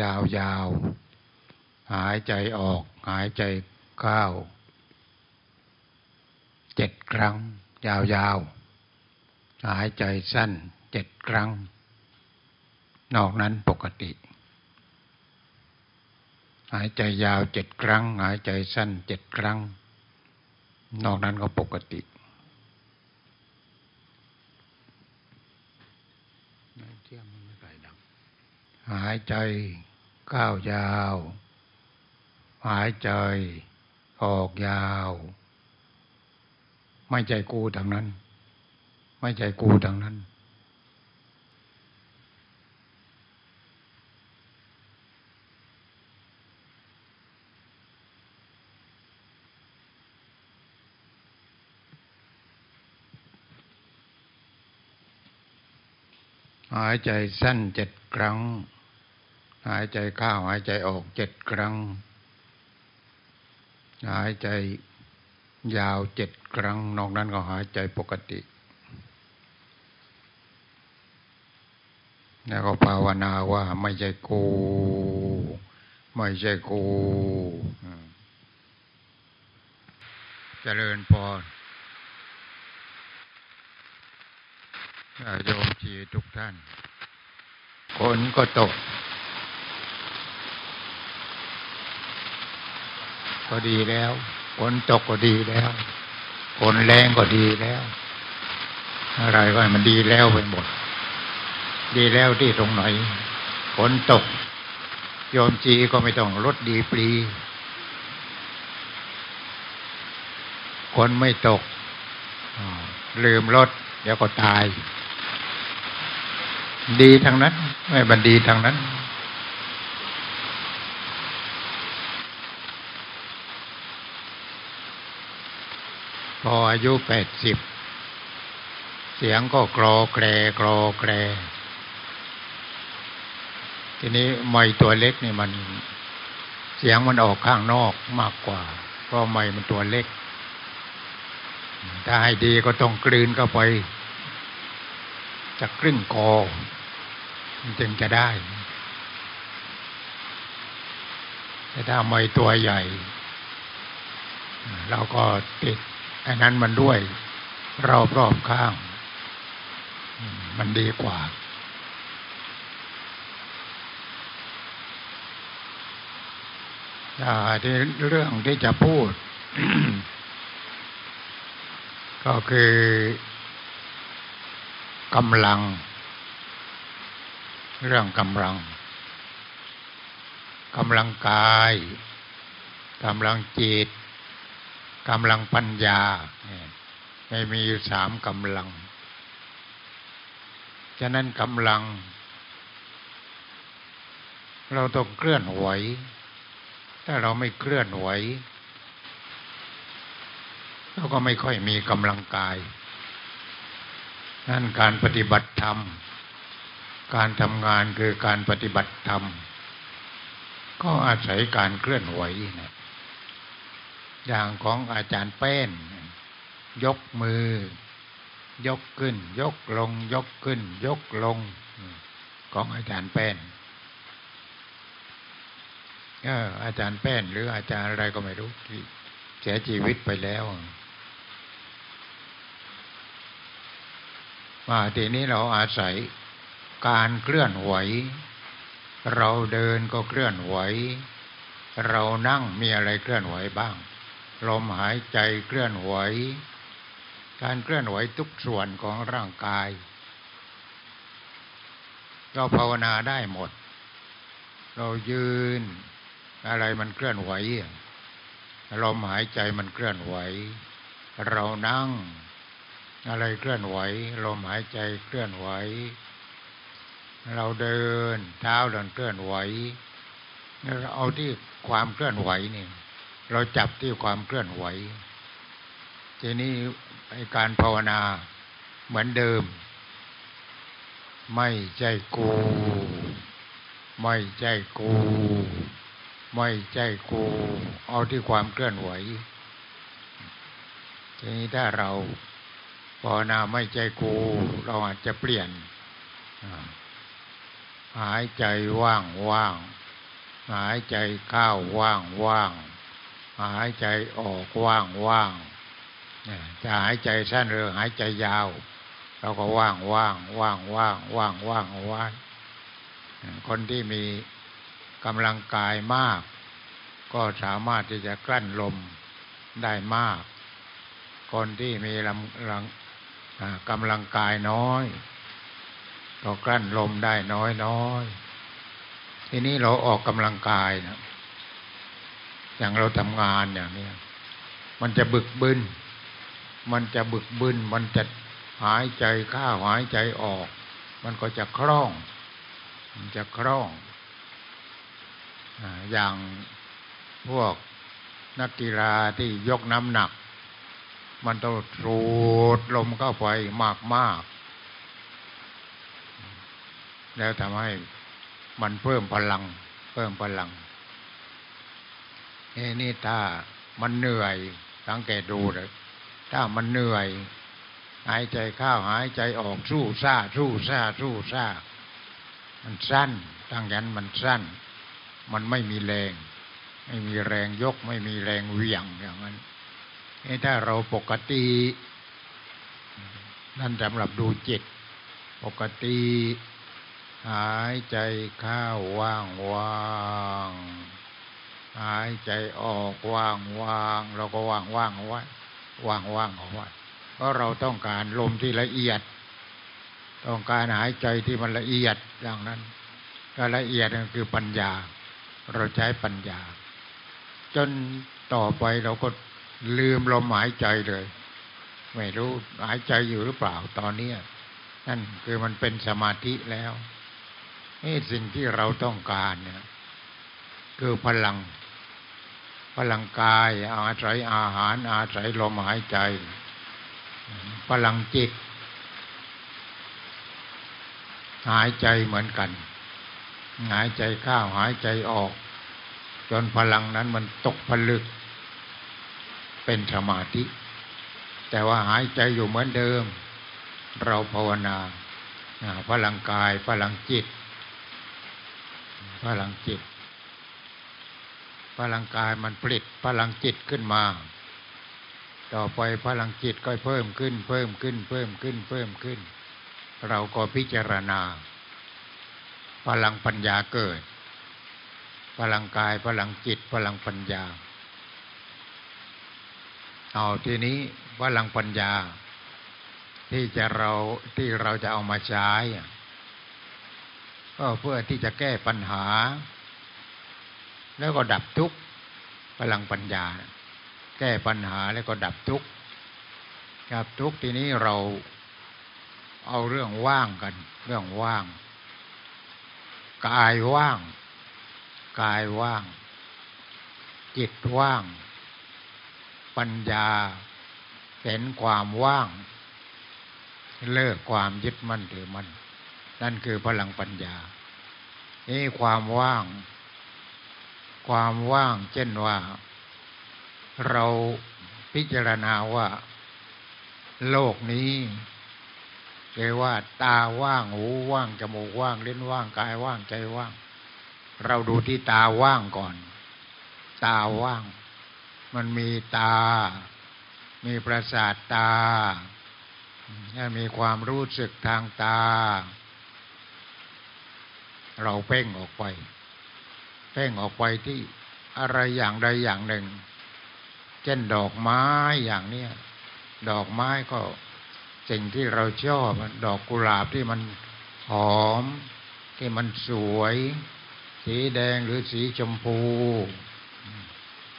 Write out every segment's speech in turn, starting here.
ยาวๆ หายใจออก หายใจเข้าเจ็ดครั้ง ยาวๆ หายใจสั้นเจ็ดครั้ง นอกนั้นปกติ หายใจยาวเจ็ดครั้ง หายใจสั้นเจ็ดครั้ง นอกนั้นก็ปกติ หายใจก้าวยาว หายใจ ออกยาว ไม่ใจกูทางนั้น ไม่ใจกูทางนั้น หายใจสั้นเจ็ดครั้ง หายใจเข้าหายใจออกเจ็ดครั้ง หายใจยาวเจ็ดครั้ง นอกนั้นก็หายใจปกติ แล้วก็ภาวนาว่าไม่ใช่กูไม่ใช่กูจเจริญพร โยมจีทุกท่านคนก็ตก ก็ดีแล้วฝนตกก็ดีแล้วฝนแรงก็ดีแล้ว อะไรก็มันดีแล้วไปหมด ดีแล้วที่ตรงไหนฝนตก โยมจีก็ไม่ต้องลดดีปรีคนไม่ตกลืมรถเดี๋ยวก็ตาย ดีทางนั้นไม่บันดีทางนั้น พออายุแปดสิบ เสียงก็กรอแกรกรอแกร ทีนี้ไม่ตัวเล็กนี่มัน เสียงมันออกข้างนอกมากกว่า เพราะไม่มันตัวเล็ก ถ้าให้ดีก็ต้องกลืนเข้าไป จะครึ่งคอจึงจะได้แต่ถ้าไม่ตัวใหญ่ เราก็ติดอันนั้นมันด้วยรอบรอบข้าง มันดีกว่า ที่เรื่องที่จะพูด ก็คือ กำลัง เรื่องกำลังกำลังกายกำลังจิตกำลังปัญญาไม่มีอยู่สามกำลัง ฉะนั้นกำลัง เราต้องเคลื่อนไหว ถ้าเราไม่เคลื่อนไหวเราก็ไม่ค่อยมีกำลังกาย นั่นการปฏิบัติธรรม การทำงานคือการปฏิบัติธรรม ก็อาศัยการเคลื่อนไหวนะอย่างของอาจารย์แป้น ยกมือ ยกขึ้น ยกลง ยกขึ้น ยกลง ของอาจารย์แป้นออาจารย์แป้น หรืออาจารย์อะไรก็ไม่รู้ เสียชีวิตไปแล้ว มาทีนี้เราอาศัยการเคลื่อนไหว เราเดินก็เคลื่อนไหว เรานั่งมีอะไรเคลื่อนไหวบ้าง ลมหายใจเคลื่อนไหว การเคลื่อนไหวทุกส่วนของร่างกาย เราภาวนาได้หมด เรายืน อะไรมันเคลื่อนไหวลมหายใจมันเคลื่อนไหว เรานั่ง อะไรเคลื่อนไหว ลมหายใจเคลื่อนไหว เราเดิน เท้าเดินเคลื่อนไหวเอาที่ความเคลื่อนไหวนี่เราจับที่ความเคลื่อนไหว ทีนี้การภาวนาเหมือนเดิม ไม่ใช่กู ไม่ใช่กู ไม่ใช่กู เอาที่ความเคลื่อนไหว ทีนี้ถ้าเรา ภาวนาไม่ใช่กู เราอาจจะเปลี่ยนหายใจว่างว่างหายใจเข้าว่างว่างหายใจออกว่างว่างจะหายใจสั้นหรือหายใจยาว เราก็ว่างว่างว่างว่างว่างว่างเอาไว้คนที่มีกำลังกายมาก ก็สามารถที่จะกลั้นลมได้มาก คนที่มีลำลัง กำลังกายน้อยก็กลั้นลมได้น้อยน้อยทีนี้เราออกกำลังกายนะอย่างเราทำงานอย่างนี้มันจะบึกบึนมันจะบึกบึนมันจะหายใจเข้าหายใจออก มันก็จะคล่อง มันจะคล่องอย่างพวกนักกีฬาที่ยกน้ำหนัก มันต้องสูดลมเข้าไปมากมากแล้วทำให้มันเพิ่มพลัง เพิ่มพลังเอ้นี่ถ้ามันเหนื่อยสังเกตดูเลยถ้ามันเหนื่อย หายใจเข้าหายใจออกสู้ซ่าสู้ซ่าสู้ซ่ามันสั้นตั้งยันมันสั้น มันไม่มีแรง ไม่มีแรงยก ไม่มีแรงเหวี่ยงอย่างนั้น ถ้าเราปกติ นั่นสำหรับดูจิต ปกติ หายใจเข้าว่างว่างหายใจออกว่างว่างเราก็ว่างว่างเอาไว้ว่างว่างเอาไว้เพราะเราต้องการลมที่ละเอียด ต้องการหายใจที่มันละเอียดอย่างนั้นก็ละเอียดก็คือปัญญา เราใช้ปัญญา จนต่อไปเราก็ ลืมลมหายใจเลย ไม่รู้หายใจอยู่หรือเปล่าตอนนี้นั่นคือมันเป็นสมาธิแล้วนี่สิ่งที่เราต้องการเนี่ยคือพลัง พลังกายอาศัยอาหาร อาศัยลมหายใจ พลังจิต หายใจเหมือนกัน หายใจเข้าหายใจออก จนพลังนั้นมันตกผลึก เป็นสมาธิ แต่ว่าหายใจอยู่เหมือนเดิม เราภาวนาพลังกายพลังจิตพลังจิตพลังกายมันผลิตพลังจิตขึ้นมา ต่อไปพลังจิตก็เพิ่มขึ้น เพิ่มขึ้น เพิ่มขึ้น เพิ่มขึ้น เราก็พิจารณา พลังปัญญาเกิด พลังกายพลังจิตพลังปัญญา เอาทีนี้พลังปัญญา ที่จะเราที่เราจะเอามาใช้ก็เพื่อที่จะแก้ปัญหา แล้วก็ดับทุกข์พลังปัญญา แก้ปัญหาแล้วก็ดับทุกข์ดับทุกข์ทีนี้เราเอาเรื่องว่างกัน เรื่องว่างกายว่าง กายว่าง จิตว่าง ปัญญา เห็นความว่าง เลิกความยึดมั่นถือมั่นนั่นคือพลังปัญญา นี่ความว่าง ความว่าง เช่นว่า เราพิจารณาว่า โลกนี้เรียกว่า ตาว่างหูว่างจมูกว่างเล่นว่างกายว่างใจว่าง เราดูที่ตาว่างก่อน ตาว่าง มันมีตา มีประสาทตา มีความรู้สึกทางตา เราเพ่งออกไป เพ่งออกไปที่อะไรอย่างใดอย่างหนึ่ง เช่นดอกไม้อย่างเนี้ยดอกไม้ก็สิ่งที่เราชอบดอกกุหลาบที่มันหอม ที่มันสวย สีแดงหรือสีชมพู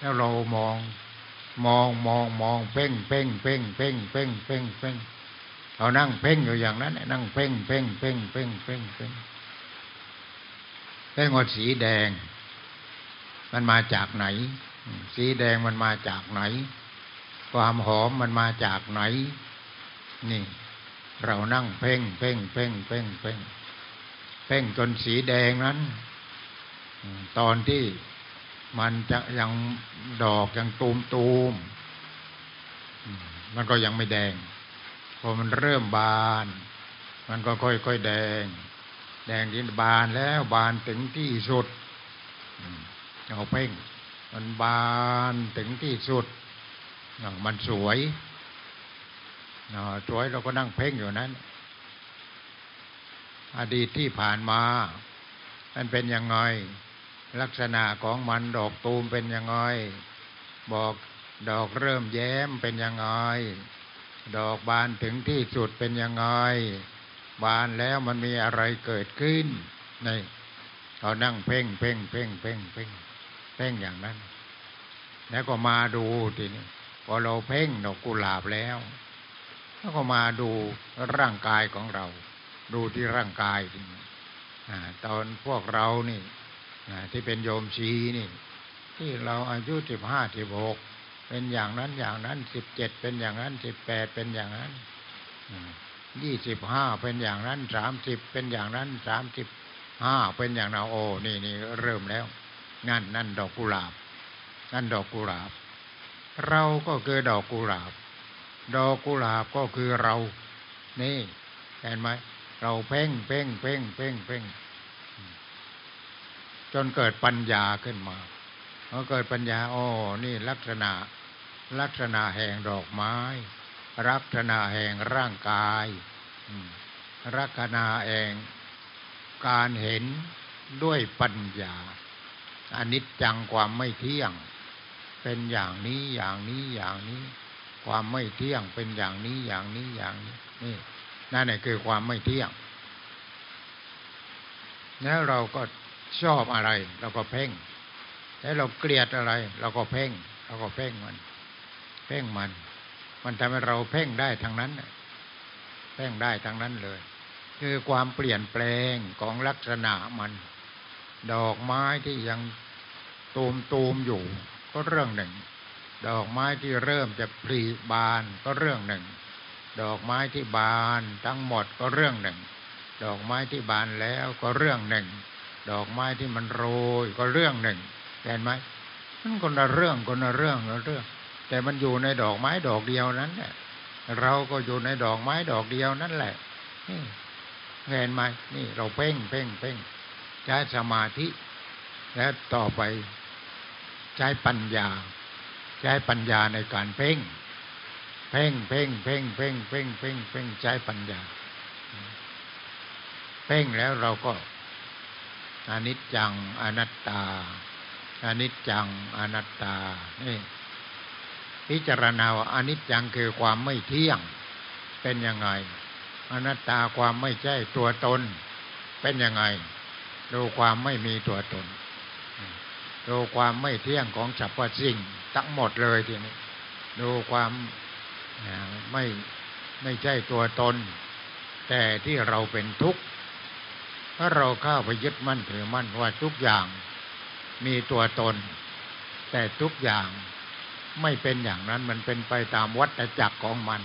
แล้วเรามอง มองมองมองเพ่งเพ่งเพ่งเพ่งเพ่งเพ่งเพ่งเรานั่งเพ่งอยู่อย่างนั้นนั่งเพ่งเพ่งเพ่งเพ่งเพ่งเพ่งแป้งดสีแดง มันมาจากไหน สีแดงมันมาจากไหน ความหอมมันมาจากไหน นี่ เรานั่งเพ่งเพ่งเพ่งเพ่งเพ่งเพ่งจนสีแดงนั้น ตอนที่ มันจะยังดอกยังตูมตูมมันก็ยังไม่แดง พอมันเริ่มบาน มันก็ค่อยๆแดง แดงที่บานแล้วบานถึงที่สุดเอาเพ่ง มันบานถึงที่สุด มันสวยสวยเราก็นั่งเพ่งอยู่นั้น อดีตที่ผ่านมา มันเป็นยังไง ลักษณะของมันดอกตูมเป็นยังไงบอกดอกเริ่มแย้มเป็นยังไงดอกบานถึงที่สุดเป็นยังไงบานแล้วมันมีอะไรเกิดขึ้นนี่เรานั่งเพ่งเพ่งเพ่งเพ่งเพ่งเพ่งอย่างนั้น แล้วก็มาดูทีนี้พอเราเพ่งดอกกุหลาบแล้ว แล้วก็มาดูร่างกายของเรา ดูที่ร่างกายทีนี้ตอนพวกเรานี่ ที่เป็นโยมชีนี่ ที่เราอายุสิบห้าสิบหกเป็นอย่างนั้นอย่างนั้นสิบเจ็ดเป็นอย่างนั้นสิบแปดเป็นอย่างนั้นยี่สิบห้าเป็นอย่างนั้นสามสิบเป็นอย่างนั้นสามสิบห้าเป็นอย่างนั้นโอ้นี่นี่เริ่มแล้ว นั่นนั่นดอกกุหลาบ นั่นดอกกุหลาบ เราก็คือดอกกุหลาบ ดอกกุหลาบก็คือเรา นี่เห็นไหมเราเพ่งเพ่งเพ่งเพ่งเพ่ง จนเกิดปัญญาขึ้นมาพอเกิดปัญญาอ๋อนี่ลักษณะลักษณะแห่งดอกไม้ ลักษณะแห่งร่างกายลักษณะแห่งการเห็นด้วยปัญญาอนิจจังความไม่เที่ยง เป็นอย่างนี้อย่างนี้อย่างนี้ ความไม่เที่ยงเป็นอย่างนี้อย่างนี้อย่างนี้นี่นั่นแหละคือความไม่เที่ยง แล้วเราก็ ชอบอะไรเราก็เพ่งแล้วเราเกลียดอะไรเราก็เพ่งเราก็เพ่งมัน เพ่งมัน มันทำให้เราเพ่งได้ทั้งนั้นเพ่งได้ทั้งนั้นเลย คือความเปลี่ยนแปลงของลักษณะมัน ดอกไม้ที่ยังตูมตูมอยู่ ก็เรื่องหนึ่ง ดอกไม้ที่เริ่มจะผลิบานก็เรื่องหนึ่ง ดอกไม้ที่บานทั้งหมดก็เรื่องหนึ่ง ดอกไม้ที่บานแล้วก็เรื่องหนึ่ง ดอกไม้ที่มันโรยก็เรื่องหนึ่งเห็นไหมมันคนละเรื่องคนละเรื่องละเรื่อง แต่มันอยู่ในดอกไม้ดอกเดียวนั้นแหละเราก็อยู่ในดอกไม้ดอกเดียวนั่นแหละเห็นไหมนี่ เราเพ่งเพ่งเพ่งใช้สมาธิ แล้วต่อไปใช้ปัญญา ใช้ปัญญาในการเพ่ง เพ่งเพ่งเพ่งเพ่งเพ่งเพ่งเพ่งใช้ปัญญา เพ่งแล้วเราก็ อนิจจังอนัตตาอนิจจังอนัตตานี่พิจารณาว่าอนิจจังคือความไม่เที่ยง เป็นยังไง อนัตตาความไม่ใช่ตัวตน เป็นยังไง ดูความไม่มีตัวตน ดูความไม่เที่ยงของสรรพสิ่งทั้งหมดเลยทีนี้ ดูความไม่ไม่ใช่ตัวตน แต่ที่เราเป็นทุกข์ ถ้าเราเข้าไปยึดมั่นถือมั่นว่าทุกอย่างมีตัวตน แต่ทุกอย่างไม่เป็นอย่างนั้นมันเป็นไปตามวัฏจักรของมัน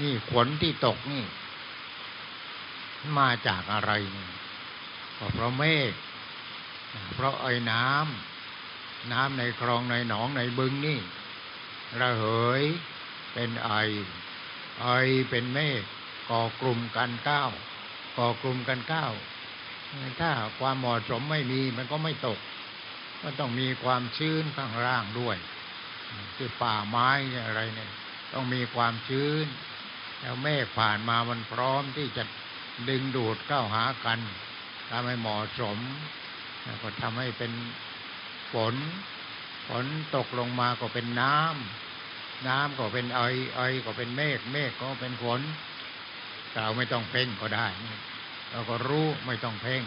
นี่ขนที่ตกนี่ มาจากอะไรนี่ก็เพราะเมฆเพราะไอ้น้ำน้ำในคลองในหนองในบึงนี่ ระเหยเป็นไอ ไอเป็นเมฆก่อกลุ่มกันก้าวก่อกลุ่มกันก้าว ถ้าความเหมาะสมไม่มีมันก็ไม่ตกมันต้องมีความชื้นข้างล่างด้วยที่ป่าไม้อะไรเนี่ย ต้องมีความชื้น แล้วเมฆผ่านมามันพร้อมที่จะดึงดูดเข้าหากันทำให้เหมาะสมก็ทำให้เป็นฝน ฝนตกลงมาก็เป็นน้ำ น้ำก็เป็นไอไอก็เป็นเมฆ เมฆก็เป็นฝน เราไม่ต้องเพ่งก็ได้ เราก็รู้ไม่ต้องเพ่ง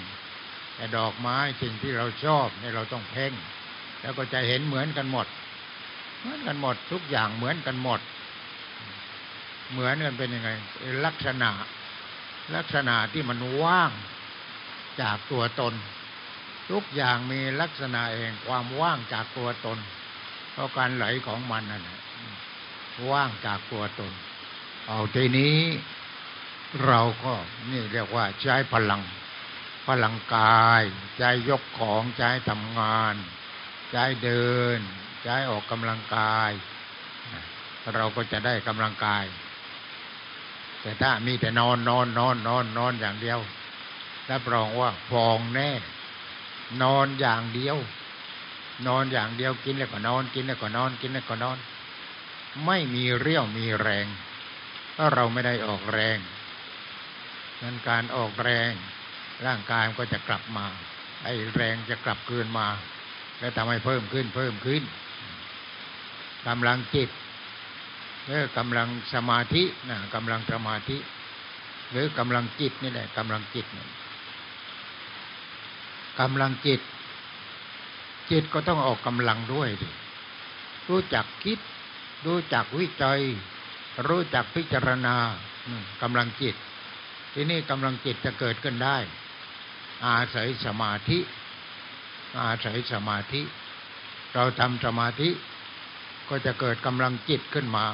แต่ดอกไม้สิ่งที่เราชอบเนี่ยเราต้องเพ่ง แล้วก็จะเห็นเหมือนกันหมด เหมือนกันหมด ทุกอย่างเหมือนกันหมด เหมือนกันเป็นยังไง ลักษณะ ลักษณะที่มันว่างจากตัวตน ทุกอย่างมีลักษณะเองความว่างจากตัวตน เพราะการไหลของมันนั่นแหละว่างจากตัวตน เอาทีนี้ เราก็นี่เรียกว่าใช้พลัง พลังกายใช้ยกของใช้ทำงานใช้เดินใช้ออกกำลังกาย เราก็จะได้กำลังกาย แต่ถ้ามีแต่นอนนอนนอนนอนนอนอย่างเดียวรับรองว่าฟองแน่ นอนอย่างเดียว นอนอย่างเดียวกินแล้วก็นอน กินแล้วก็นอนกินแล้วก็นอน ไม่มีเรี่ยวมีแรงถ้าเราไม่ได้ออกแรง นั้นการออกแรงร่างกายมันก็จะกลับมา ไอ้แรงจะกลับคืนมา แล้วทำให้เพิ่มขึ้นเพิ่มขึ้นกำลังจิตหรือกำลังสมาธินะกำลังสมาธิ หรือกำลังจิตนี่แหละกำลังจิตนี่กำลังจิต จิตก็ต้องออกกำลังด้วยดิรู้จักคิด รู้จักวิจัย รู้จักพิจารณากำลังจิต ที่นี่กำลังจิตจะเกิดขึ้นได้ อาศัยสมาธิ อาศัยสมาธิ เราทำสมาธิก็จะเกิดกำลังจิตขึ้นมา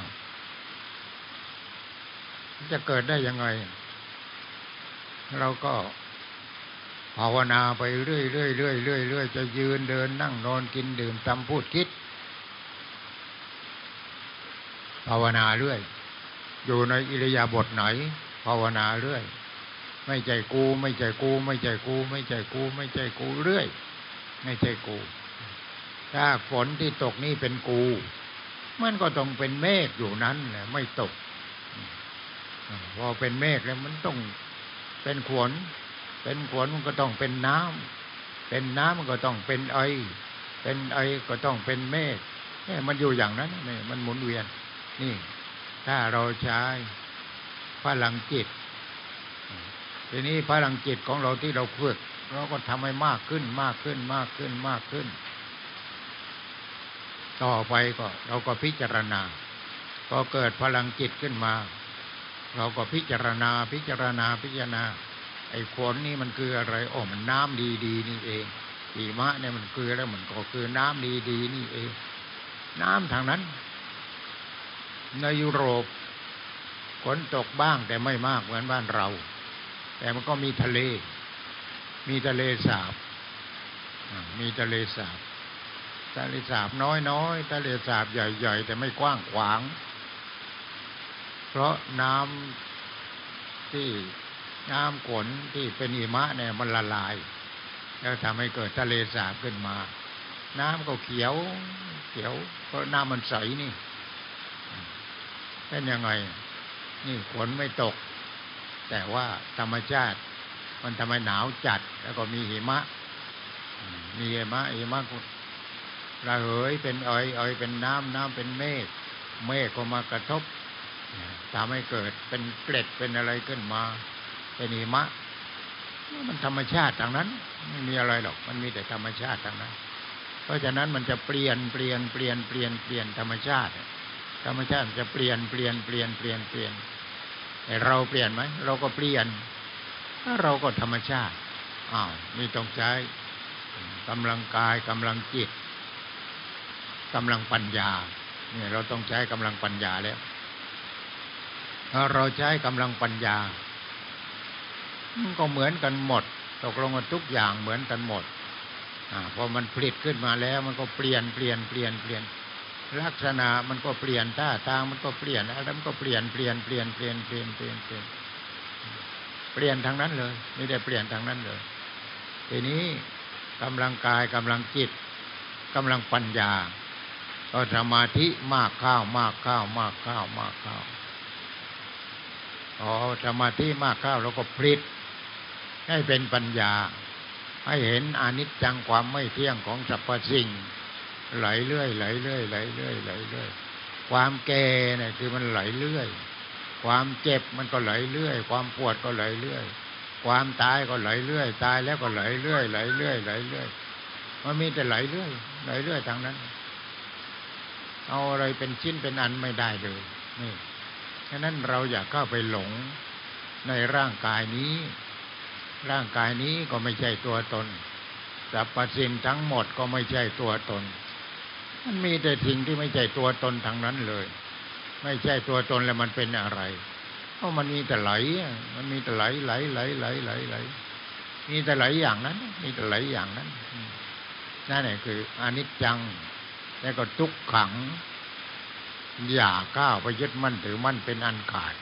จะเกิดได้ยังไง เราก็ภาวนาไปเรื่อยเรื่อยเรื่อยเรื่อยเรื่อยจะยืนเดินนั่งนอนกินดื่มทำพูดคิด ภาวนาเรื่อย อยู่ในอิริยาบถไหน ภาวนาเรื่อย ไม่ใจกู ไม่ใจกู ไม่ใจกู ไม่ใจกู ไม่ใจกูเรื่อย ไม่ใจกู ถ้าฝนที่ตกนี่เป็นกู มันก็ต้องเป็นเมฆอยู่นั้นแหละไม่ตก พอเป็นเมฆแล้วมันต้องเป็นขวน เป็นขวนมันก็ต้องเป็นน้ำเป็นน้ำมันก็ต้องเป็นไอ เป็นไอก็ต้องเป็นเมฆนี่มันอยู่อย่างนั้นนี่มันหมุนเวียน นี่ ถ้าเราใช้ พลังจิตทีนี้พลังจิตของเราที่เราฝึกเราก็ทำให้มากขึ้นมากขึ้นมากขึ้นมากขึ้น ต่อไปก็ เราก็พิจารณาพอเกิดพลังจิตขึ้นมา เราก็พิจารณาพิจารณาพิจารณา ไอ้ฝนนี่มันคืออะไรโอ้มันน้ำดีๆนี่เองหิมะเนี่ยมันคืออะไรมันก็คือน้ำดีๆนี่เอง น้ำทางนั้น ในยุโรป ฝนตกบ้างแต่ไม่มากเหมือนบ้านเรา แต่มันก็มีทะเล มีทะเลสาบ มีทะเลสาบ ทะเลสาบน้อยๆ ทะเลสาบใหญ่ๆ แต่ไม่กว้างขวาง เพราะน้ำที่น้ำฝนที่เป็นหิมะเนี่ยมันละลาย แล้วทำให้เกิดทะเลสาบขึ้นมา น้ำก็เขียวเขียว เพราะน้ำมันใสนี่ เป็นยังไง นี่ฝนไม่ตก แต่ว่าธรรมชาติ มันทำให้หนาวจัด แล้วก็มีหิมะ มีหิมะหิมะระเหยเป็นอ้อยอ้อยเป็นน้ำน้ำเป็นเมฆเมฆก็มากระทบทำให้เกิดเป็นเกล็ดเป็นอะไรขึ้นมา เป็นหิมะ มันธรรมชาติทางนั้น ไม่มีอะไรหรอก มันมีแต่ธรรมชาติทางนั้น เพราะฉะนั้นมันจะเปลี่ยนเปลี่ยนเปลี่ยนเปลี่ยนเปลี่ยนธรรมชาติ ธรรมชาติจะเปลี่ยนเปลี่ยนเปลี่ยนเปลี่ยนเปลี่ยนแต่เราเปลี่ยนไหมเราก็เปลี่ยนถ้าเราก็ธรรมชาติอ้าวมีต้องใช้กำลังกายกำลังจิตกำลังปัญญาเนี่ยเราต้องใช้กำลังปัญญาแล้วถ้าเราใช้กำลังปัญญามันก็เหมือนกันหมด ตกลงกันทุกอย่างเหมือนกันหมดอพอมันผลิตขึ้นมาแล้ว มันก็เปลี่ยนเปลี่ยนเปลี่ยนเปลี่ยน ลักษณะมันก็เปลี่ยนท่าทางมันก็เปลี่ยนอะไรมันก็เปลี่ยนเปลี่ยนเปลี่ยนเปลี่ยนเปลี่ยนเปลี่ยนเปลี่ยนเปลี่ยนทางนั้นเลยไม่ได้เปลี่ยนทางนั้นเลย ทีนี้กำลังกายกำลังจิตกำลังปัญญาก็สมาธิมากข้าวมากข้าวมากข้าวมากข้าวพอสมาธิมากข้าวเราก็พลิกให้เป็นปัญญา ให้เห็นอนิจจังความไม่เที่ยงของสรรพสิ่ง ไหลเรื่อยไหลเรื่อยไหลเรื่อยไหลเรื่อยความแก่เนี่ยคือมันไหลเรื่อย ความเจ็บมันก็ไหลเรื่อย ความปวดก็ไหลเรื่อย ความตายก็ไหลเรื่อย ตายแล้วก็ไหลเรื่อยไหลเรื่อยไหลเรื่อยมันมีแต่ไหลเรื่อยไหลเรื่อยทางนั้น เอาอะไรเป็นชิ้นเป็นอันไม่ได้เลยนี่ฉะนั้นเราอยากเข้าไปหลงในร่างกายนี้ ร่างกายนี้ก็ไม่ใช่ตัวตนสรรพสิ่งทั้งหมดก็ไม่ใช่ตัวตน มันมีแต่สิ่งที่ไม่ใช่ตัวตนทั้งนั้นเลย ไม่ใช่ตัวตนแล้วมันเป็นอะไรเพราะมันมีแต่ไหล มันมีแต่ไหลไหลไหลไหลไหลไหลมีแต่ไหลอย่างนั้น มีแต่ไหลอย่างนั้นนั่นแหละคืออนิจจัง แล้วก็ทุกขัง อย่าก้าวไปยึดมั่นถือมั่นเป็นอันขาด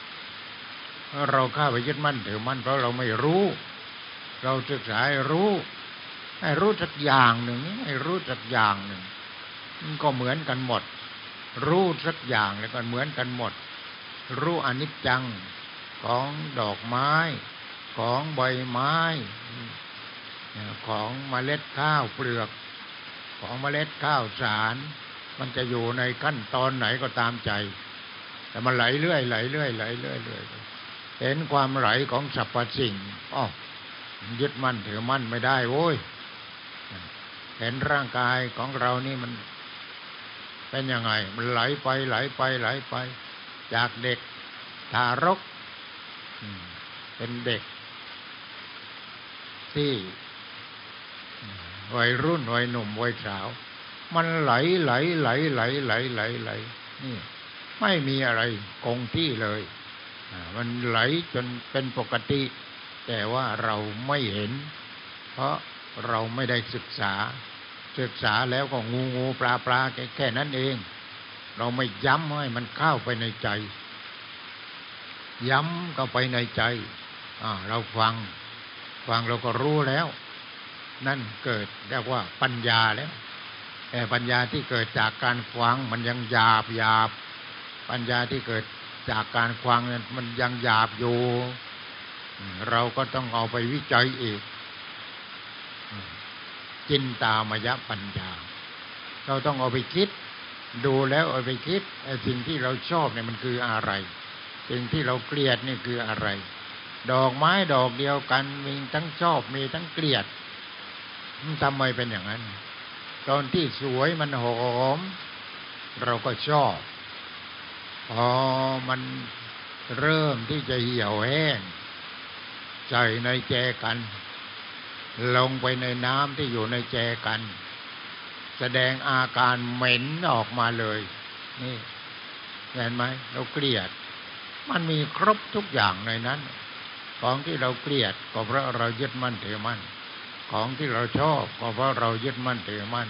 เราข้าไปยึดมั่นถือมั่นเพราะเราไม่รู้ เราศึกษาให้รู้ ให้รู้สักอย่างหนึ่งให้รู้สักอย่างหนึ่ง ก็เหมือนกันหมด รู้สักอย่างแล้วก็เหมือนกันหมด รู้อนิจจังของดอกไม้ ของใบไม้ ของเมล็ดข้าวเปลือก ของเมล็ดข้าวสาร มันจะอยู่ในขั้นตอนไหนก็ตามใจ แต่มันไหลเรื่อยไหลเรื่อยไหลเรื่อยเรื่อยเห็นความไหลของสรรพสิ่งอ๋อยึดมั่นถือมั่นไม่ได้โว้ยเห็นร่างกายของเรานี่มัน เป็นยังไง มันไหลไปไหลไปไหลไป จากเด็กทารกเป็นเด็ก ที่วัยรุ่นวัยหนุ่มวัยสาว มันไหลไหลไหลไหลไหลไหลไหลนี่ ไม่มีอะไรคงที่เลยมันไหลจนเป็นปกติ แต่ว่าเราไม่เห็น เพราะเราไม่ได้ศึกษา ศึกษาแล้วก็งูงูปลาปลาแค่นั้นเอง เราไม่ย้ำให้มันเข้าไปในใจ ย้ำเข้าไปในใจเราฟัง ฟังเราก็รู้แล้ว นั่นเกิดเรียกว่าปัญญาแล้ว แต่ปัญญาที่เกิดจากการฟังมันยังหยาบหยาบ ปัญญาที่เกิดจากการฟังมันยังหยาบอยู่ เราก็ต้องเอาไปวิจัยอีก จินตามยปัญญา เราต้องเอาไปคิด ดูแล้วเอาไปคิดไอ้สิ่งที่เราชอบเนี่ยมันคืออะไร สิ่งที่เราเกลียดนี่คืออะไร ดอกไม้ดอกเดียวกันมีทั้งชอบมีทั้งเกลียดมันทำไมเป็นอย่างนั้น ตอนที่สวยมันหอม เราก็ชอบพอมันเริ่มที่จะเหี่ยวแห้งใส่ในแจกัน ลงไปในน้ำที่อยู่ในแจกัน แสดงอาการเหม็นออกมาเลย นี่เห็นไหมเราเกลียด มันมีครบทุกอย่างในนั้น ของที่เราเกลียดก็เพราะเรายึดมั่นถือมั่น ของที่เราชอบก็เพราะเรายึดมั่นถือมั่น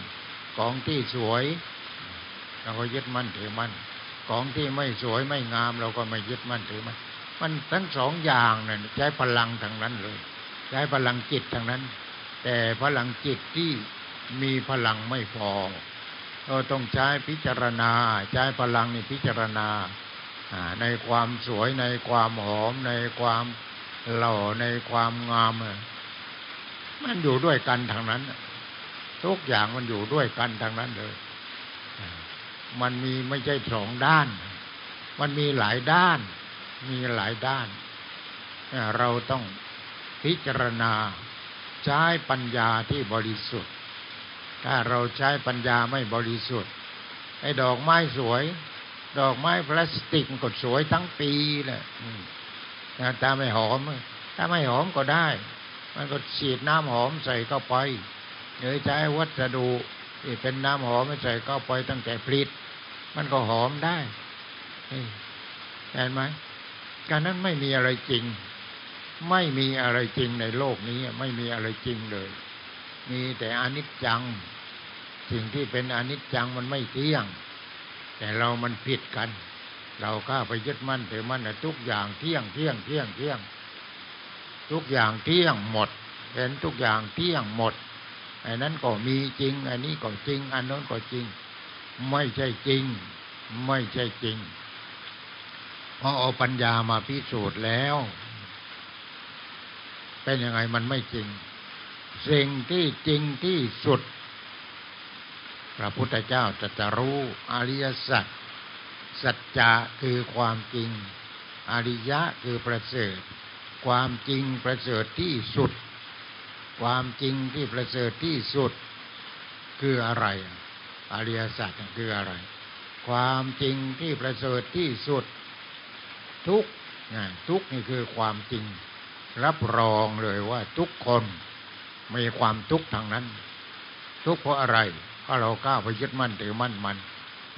ของที่สวย เราก็ยึดมั่นถือมั่น ของที่ไม่สวยไม่งาม เราก็ไม่ยึดมั่นถือมั่น มันทั้งสองอย่างนั่นใช้พลังทางนั้นเลย ใช้พลังจิตทางนั้น แต่พลังจิตที่มีพลังไม่พอเราต้องใช้พิจารณา ใช้พลังในพิจารณาในความสวยในความหอม ในความหล่อในความงาม มันอยู่ด้วยกันทางนั้น ทุกอย่างมันอยู่ด้วยกันทางนั้นเลย มันมีไม่ใช่สองด้าน มันมีหลายด้าน มีหลายด้าน เราต้อง พิจารณาใช้ปัญญาที่บริสุทธิ์ ถ้าเราใช้ปัญญาไม่บริสุทธิ์ไอ้ดอกไม้สวย ดอกไม้พลาสติกก็สวยทั้งปีแหละถ้าไม่หอม ถ้าไม่หอมก็ได้ มันก็ฉีดน้ำหอมใส่เข้าไปหรือใช้วัสดุที่เป็นน้ำหอมใส่เข้าไปตั้งแต่ผลิต มันก็หอมได้เห็นไหมการนั้นไม่มีอะไรจริง ไม่มีอะไรจริงในโลกนี้ ไม่มีอะไรจริงเลย มีแต่อนิจจัง สิ่งที่เป็นอนิจจังมันไม่เที่ยง แต่เรามันผิดกัน เราข้าไปยึดมั่นถือมั่นทุกอย่างเที่ยงเที่ยงเที่ยงเที่ยง ทุกอย่างเที่ยงหมด เห็นทุกอย่างเที่ยงหมดไอ้นั้นก็มีจริง อันนี้ก็จริง อันนั้นก็จริง ไม่ใช่จริง ไม่ใช่จริงพอเอาปัญญามาพิสูจน์แล้ว เป็นยังไงมันไม่จริง สิ่งที่จริงที่สุด พระพุทธเจ้าจะจะรู้อริยสัจสัจจะคือความจริง อริยะคือประเสริฐ ความจริงประเสริฐที่สุด ความจริงที่ประเสริฐที่สุด คืออะไร อริยสัจคืออะไร ความจริงที่ประเสริฐที่สุด ทุกทุกนี่คือความจริง รับรองเลยว่าทุกคนมีความทุกข์ทางนั้น ทุกเพราะอะไรก็เราก้าวไปยึดมั่นถือมั่นมัน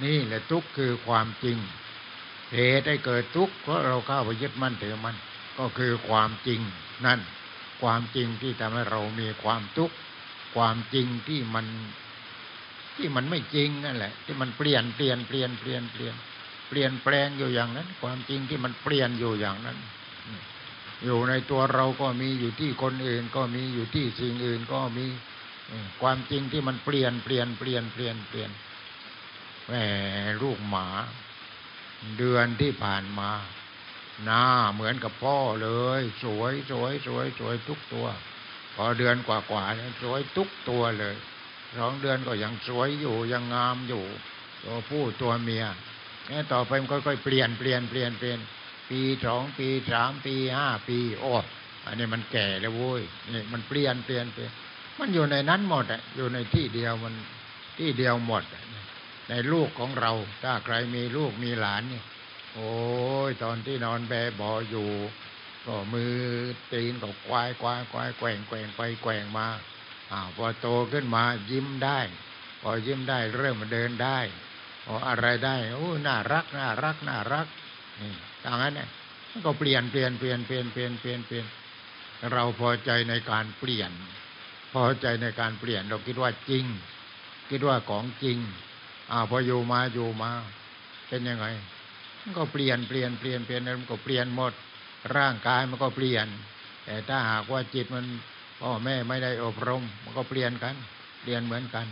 นี่แหละทุกคือความจริงเหตุให้เกิดทุกข์เพราะเราก้าวไปยึดมั่นถือมั่นก็คือความจริงนั่น ความจริงที่ทำให้เรามีความทุกข์ความจริงที่มันที่มันไม่จริงนั่นแหละ ที่มันเปลี่ยนเปลี่ยนเปลี่ยนเปลี่ยนเปลี่ยนเปลี่ยนแปลงอยู่อย่างนั้น ความจริงที่มันเปลี่ยนอยู่อย่างนั้น อยู่ในตัวเราก็มีอยู่ที่คนอื่น ก็มีอยู่ที่สิ่งอื่นก็มีความจริงที่มันเปลี่ยนเปลี่ยนเปลี่ยนเปลี่ยนเปลี่ยนแหมลูกหมา เดือนที่ผ่านมา หน้าเหมือนกับพ่อเลย สวยสวยสวยสวยทุกตัว พอเดือนกว่าๆเนี่ยสวยทุกตัวเลยสองเดือนก็ยังสวยอยู่ยังงามอยู่ ตัวผู้ตัวเมียนี่ต่อไปมันค่อยๆเปลี่ยนเปลี่ยนเปลี่ยนเปลี่ยน ปีสองปีสามปีห้าปีโอ้อันนี้มันแก่แล้วโว้ยนี่มันเปลี่ยนเปลี่ยนเปมันอยู่ในนั้นหมดอะอยู่ในที่เดียวมันที่เดียวหมด ในลูกของเรา ถ้าใครมีลูกมีหลานเนี่ยโอ้ยตอนที่นอนแบบออยู่ ก็มือตีนก็ควายควายควายแกว่งแกว่งไปแกว่งมาอ่าพอโตขึ้นมายิ้มได้ พอยิ้มได้เริ่มมาเดินได้พออะไรได้โอ้น่ารักน่ารักน่ารักนี่ อย่างนั้นเนี่ยมันก็เปลี่ยนเปลี่ยนเปลี่ยนเปลี่ยนเปลี่ยนเปลี่ยนเปลี่ยนเราพอใจในการเปลี่ยน พอใจในการเปลี่ยน เราคิดว่าจริง คิดว่าของจริงอ่าพออยู่มาอยู่มา เป็นยังไงมันก็เปลี่ยนเปลี่ยนเปลี่ยนเปลี่ยนมันก็เปลี่ยนหมด ร่างกายมันก็เปลี่ยน แต่ถ้าหากว่าจิตมันพ่อแม่ไม่ได้อบรม มันก็เปลี่ยนกันเปลี่ยนเหมือนกัน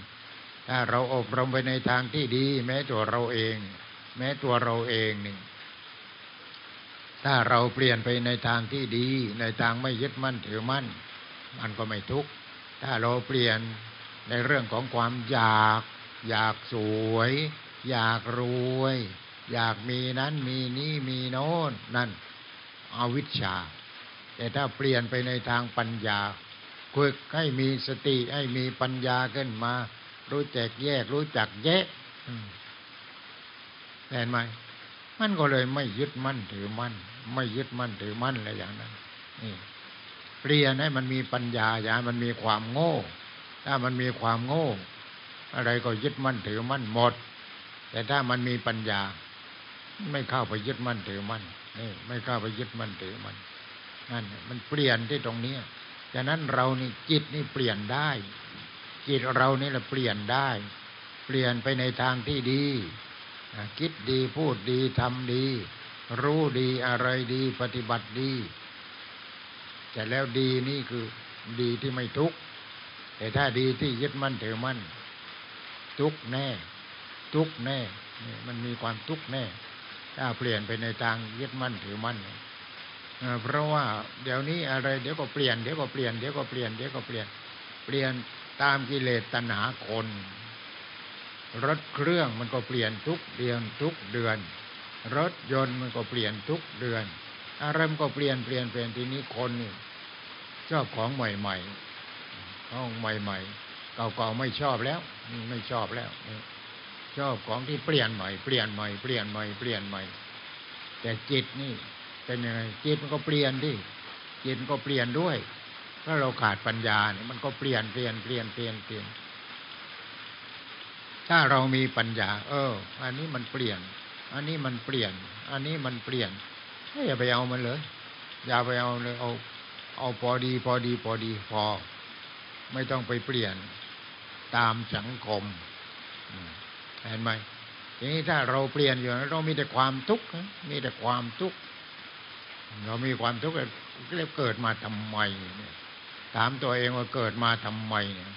ถ้าเราอบรมไปในทางที่ดี แม้ตัวเราเอง แม้ตัวเราเองนี่ ถ้าเราเปลี่ยนไปในทางที่ดี ในทางไม่ยึดมั่นถือมั่น มันก็ไม่ทุกข์ถ้าเราเปลี่ยนในเรื่องของความอยาก อยากสวย อยากรวย อยากมีนั้นมีนี้มีโน้นนั่นอวิชชา แต่ถ้าเปลี่ยนไปในทางปัญญาฝึกให้มีสติให้มีปัญญาขึ้นมา รู้จักแยกรู้จักแยะเห็นไหมมันก็เลยไม่ยึดมั่นถือมั่น ไม่ยึดมั่นถือมั่นอะไรอย่างนั้นนี่เปลี่ยนให้มันมีปัญญาอย่ามันมีความโง่ ถ้ามันมีความโง่ อะไรก็ยึดมั่นถือมั่นหมด แต่ถ้ามันมีปัญญา ไม่เข้าไปยึดมั่นถือมั่นนี่ไม่เข้าไปยึดมั่นถือมั่นนั่นมันเปลี่ยนที่ตรงนี้ฉะนั้นเรานี่จิตนี่เปลี่ยนได้ จิตเรานี่แหละเปลี่ยนได้ เปลี่ยนไปในทางที่ดี คิดดีพูดดีทำดี รู้ดีอะไรดีปฏิบัติดี แต่แล้วดีนี่คือดีที่ไม่ทุกข์แต่ถ้าดีที่ยึดมั่นถือมั่น ทุกข์แน่ ทุกแน่นี่มันมีความทุกข์แน่ ถ้าเปลี่ยนไปในทางยึดมั่นถือมั่นเพราะว่าเดี๋ยวนี้อะไรเดี๋ยวก็เปลี่ยนเดี๋ยวก็เปลี่ยนเดี๋ยวก็เปลี่ยนเดี๋ยวก็เปลี่ยนเปลี่ยนตามกิเลสตัณหาคน รถเครื่องมันก็เปลี่ยนทุกเดือนทุกเดือน รถยนต์มันก็เปลี่ยนทุกเดือนอะไรมันก็เปลี่ยนเปลี่ยนเปลี่ยนทีนี้คนนี่ชอบของใหม่ๆของใหม่ ๆ เก่าๆไม่ชอบแล้วไม่ชอบแล้วชอบของที่เปลี่ยนใหม่เปลี่ยนใหม่เปลี่ยนใหม่เปลี่ยนใหม่ แต่จิตนี่เป็นยังไงจิตมันก็เปลี่ยนดิจิตก็เปลี่ยนด้วยถ้าเราขาดปัญญาเนี่ยมันก็เปลี่ยนเปลี่ยนเปลี่ยนเปลี่ยนเปลี่ยนถ้าเรามีปัญญา เออ อันนี้มันเปลี่ยน อันนี้มันเปลี่ยน อันนี้มันเปลี่ยนอย่าไปเอามันเลย อย่าไปเอาเลยเอา เอาพอดี พอดีพอดีพอ ไม่ต้องไปเปลี่ยนตามสังคมเห็นไหมทีนี้ถ้าเราเปลี่ยนอยู่เรามีแต่ความทุกข์มีแต่ความทุกข์เรามีความทุกข์เรียกเกิดมาทำไมเนี่ยถามตัวเองว่าเกิดมาทำไมเนี่ย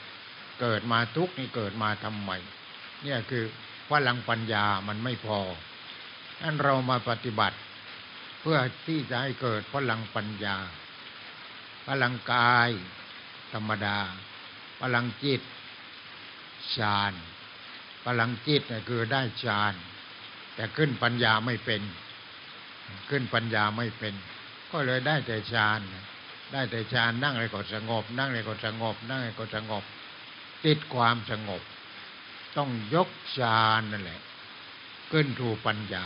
เกิดมาทุกข์นี่เกิดมาทำไมเนี่ยคือพลังปัญญามันไม่พอ นั้นเรามาปฏิบัติ เพื่อที่จะให้เกิดพลังปัญญา พลังกาย ธรรมดา พลังจิตฌานพลังจิตเนี่ยคือได้ฌานแต่ขึ้นปัญญาไม่เป็น ขึ้นปัญญาไม่เป็น ก็เลยได้แต่ฌานได้แต่ฌานนั่งอะไรก็สงบ นั่งอะไรก็สงบ นั่งอะไรก็สงบ ติดความสงบ ต้องยกฌานนั่นแหละ ขึ้นถูปัญญา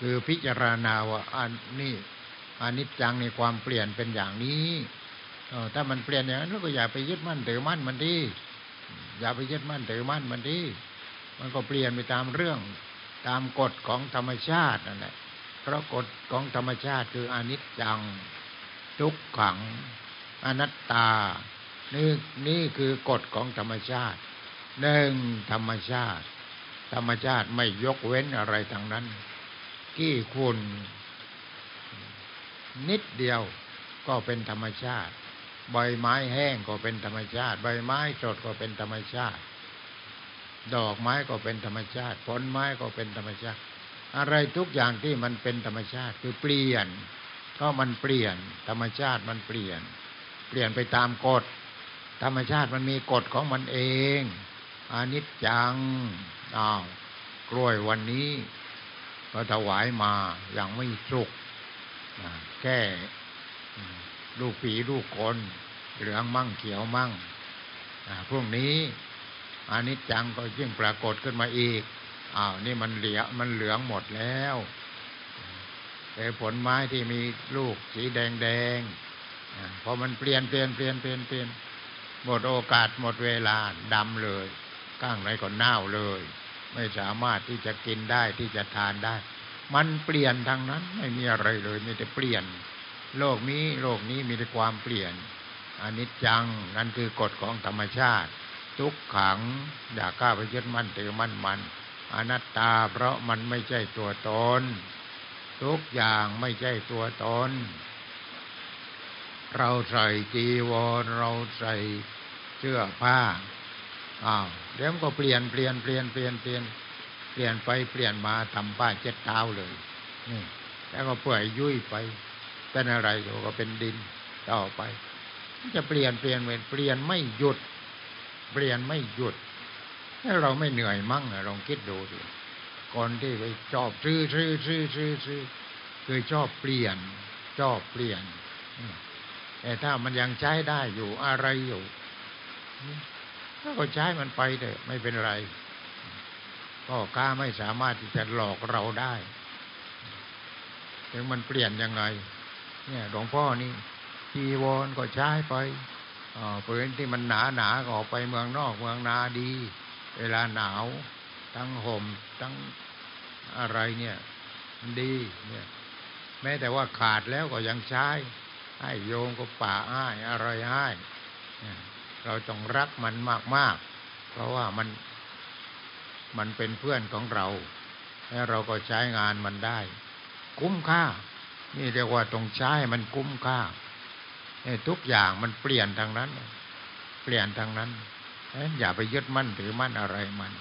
คือพิจารณาว่าอันนี้อนิจจังในความเปลี่ยนเป็นอย่างนี้ถ้ามันเปลี่ยนอย่างนั้นก็อย่าไปยึดมั่นถือมั่นมันดีอย่าไปยึดมั่นถือมั่นมันดีมันก็เปลี่ยนไปตามเรื่องตามกฎของธรรมชาตินั่นแหละเพราะกฎของธรรมชาติคืออนิจจังทุกขัง อนัตตา นี่นี่คือกฎของธรรมชาติหนึ่งธรรมชาติ ธรรมชาติไม่ยกเว้นอะไรทางนั้น ที่คุณนิดเดียวก็เป็นธรรมชาติ ใบไม้แห้งก็เป็นธรรมชาติ ใบไม้สดก็เป็นธรรมชาติ ดอกไม้ก็เป็นธรรมชาติ ผลไม้ก็เป็นธรรมชาติ อะไรทุกอย่างที่มันเป็นธรรมชาติคือเปลี่ยนก็มันเปลี่ยน ธรรมชาติมันเปลี่ยน เปลี่ยนไปตามกฎ ธรรมชาติมันมีกฎของมันเองอานิจจังอ้าวกล้วยวันนี้ ก็ถวายมาอย่างไม่สุกแค่ลูกผีลูกคนเหลืองมั่งเขียวมั่งพรุ่งนี้อานิจจังก็ยิ่งปรากฏขึ้นมาอีกอ้าวนี่มันเหลือมันเหลืองหมดแล้วแต่ผลไม้ที่มีลูกสีแดงแดงพอมันเปลี่ยนเปลี่ยนเปลี่ยนเปลี่ยนเปลี่ยนหมดโอกาสหมดเวลาดำเลย ก้างไหนก็เน่าเลย ไม่สามารถที่จะกินได้ที่จะทานได้ มันเปลี่ยนทางนั้นไม่มีอะไรเลยมีแต่เปลี่ยน โลกนี้โลกนี้มีแต่ความเปลี่ยนอนิจจังนั่นคือกฎของธรรมชาติ ทุกขังอย่าก้าไปยึดมั่นถือมั่นมัน อนัตตาเพราะมันไม่ใช่ตัวตนทุกอย่างไม่ใช่ตัวตนเราใส่จีวรเราใส่เสื้อผ้า อ้าวเดี๋ยวมันก็เปลี่ยนเปลี่ยนเปลี่ยนเปลี่ยนเปลี่ยนเปลี่ยนไปเปลี่ยนมาทำป้าเจ็ดเท้าเลยนี่แล้วก็เปื่อยยุ่ยไปเป็นอะไรก็เป็นดินต่อไปจะเปลี่ยนเปลี่ยนเปลี่ยนเปลี่ยนไม่หยุด เปลี่ยนไม่หยุดถ้าเราไม่เหนื่อยมั่งลองคิดดูดิคนที่ไปชอบซื้อซื้อซื้อซื้อซื้อคือชอบเปลี่ยนชอบเปลี่ยนแต่ถ้ามันยังใช้ได้อยู่อะไรอยู่ ก็ใช้มันไปเถอะไม่เป็นไรก็ค้าไม่สามารถที่จะหลอกเราได้ถึงมันเปลี่ยนยังไง เนี่ยหลวงพ่อนี่จีวรก็ใช้ไปอ๋อปืนที่มันหนาหนาก็ออกไปเมืองนอกเมืองนาดี เวลาหนาว ทั้งห่มทั้งอะไรเนี่ยดีเนี่ย แม้แต่ว่าขาดแล้วก็ยังใช้ ให้โยมก็ป่าให้อะไรให้ เราต้องรักมันมาก ๆ เพราะว่ามันมันเป็นเพื่อนของเรา แล้วเราก็ใช้งานมันได้ คุ้มค่า นี่เรียกว่าต้องใช้มันคุ้มค่าทุกอย่างมันเปลี่ยนทางนั้น เปลี่ยนทางนั้น อย่าไปยึดมั่นถือมั่นอะไรมัน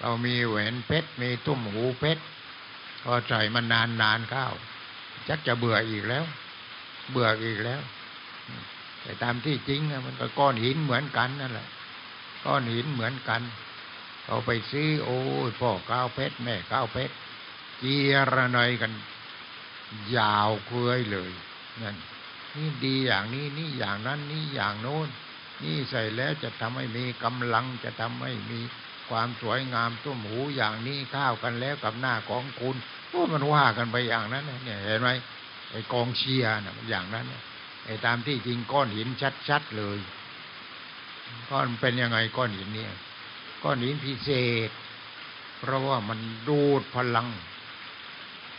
เรามีแหวนเพชรมีตุ้มหูเพชรพอใส่มันนานนานเข้าชักจะเบื่ออีกแล้ว เบื่ออีกแล้ว แต่ตามที่จริงมันก็ก้อนหินเหมือนกันนั่นแหละ ก้อนหินเหมือนกันเอาไปซื้อโอ้ยพ่อก้าวเพชรแม่ก้าวเพชรเจียระนอยกัน ยาวเคยเลยนั่นนี่ดีอย่างนี้นี่อย่างนั้นนี่อย่างโน้น นี่ใส่แล้วจะทำให้มีกำลังจะทำให้มีความสวยงามตุ้มหูอย่างนี้ข้าวกันแล้วกับหน้าของคุณโอ้มันว่ากันไปอย่างนั้นเนี่ยเห็นไหมไอ้กองเชียร์น่ะอย่างนั้น ไอ้ตามที่จริงก้อนหินชัดๆเลยก้อนเป็นยังไงก้อนหินเนี่ย ก้อนหินพิเศษ เพราะว่ามันดูดพลัง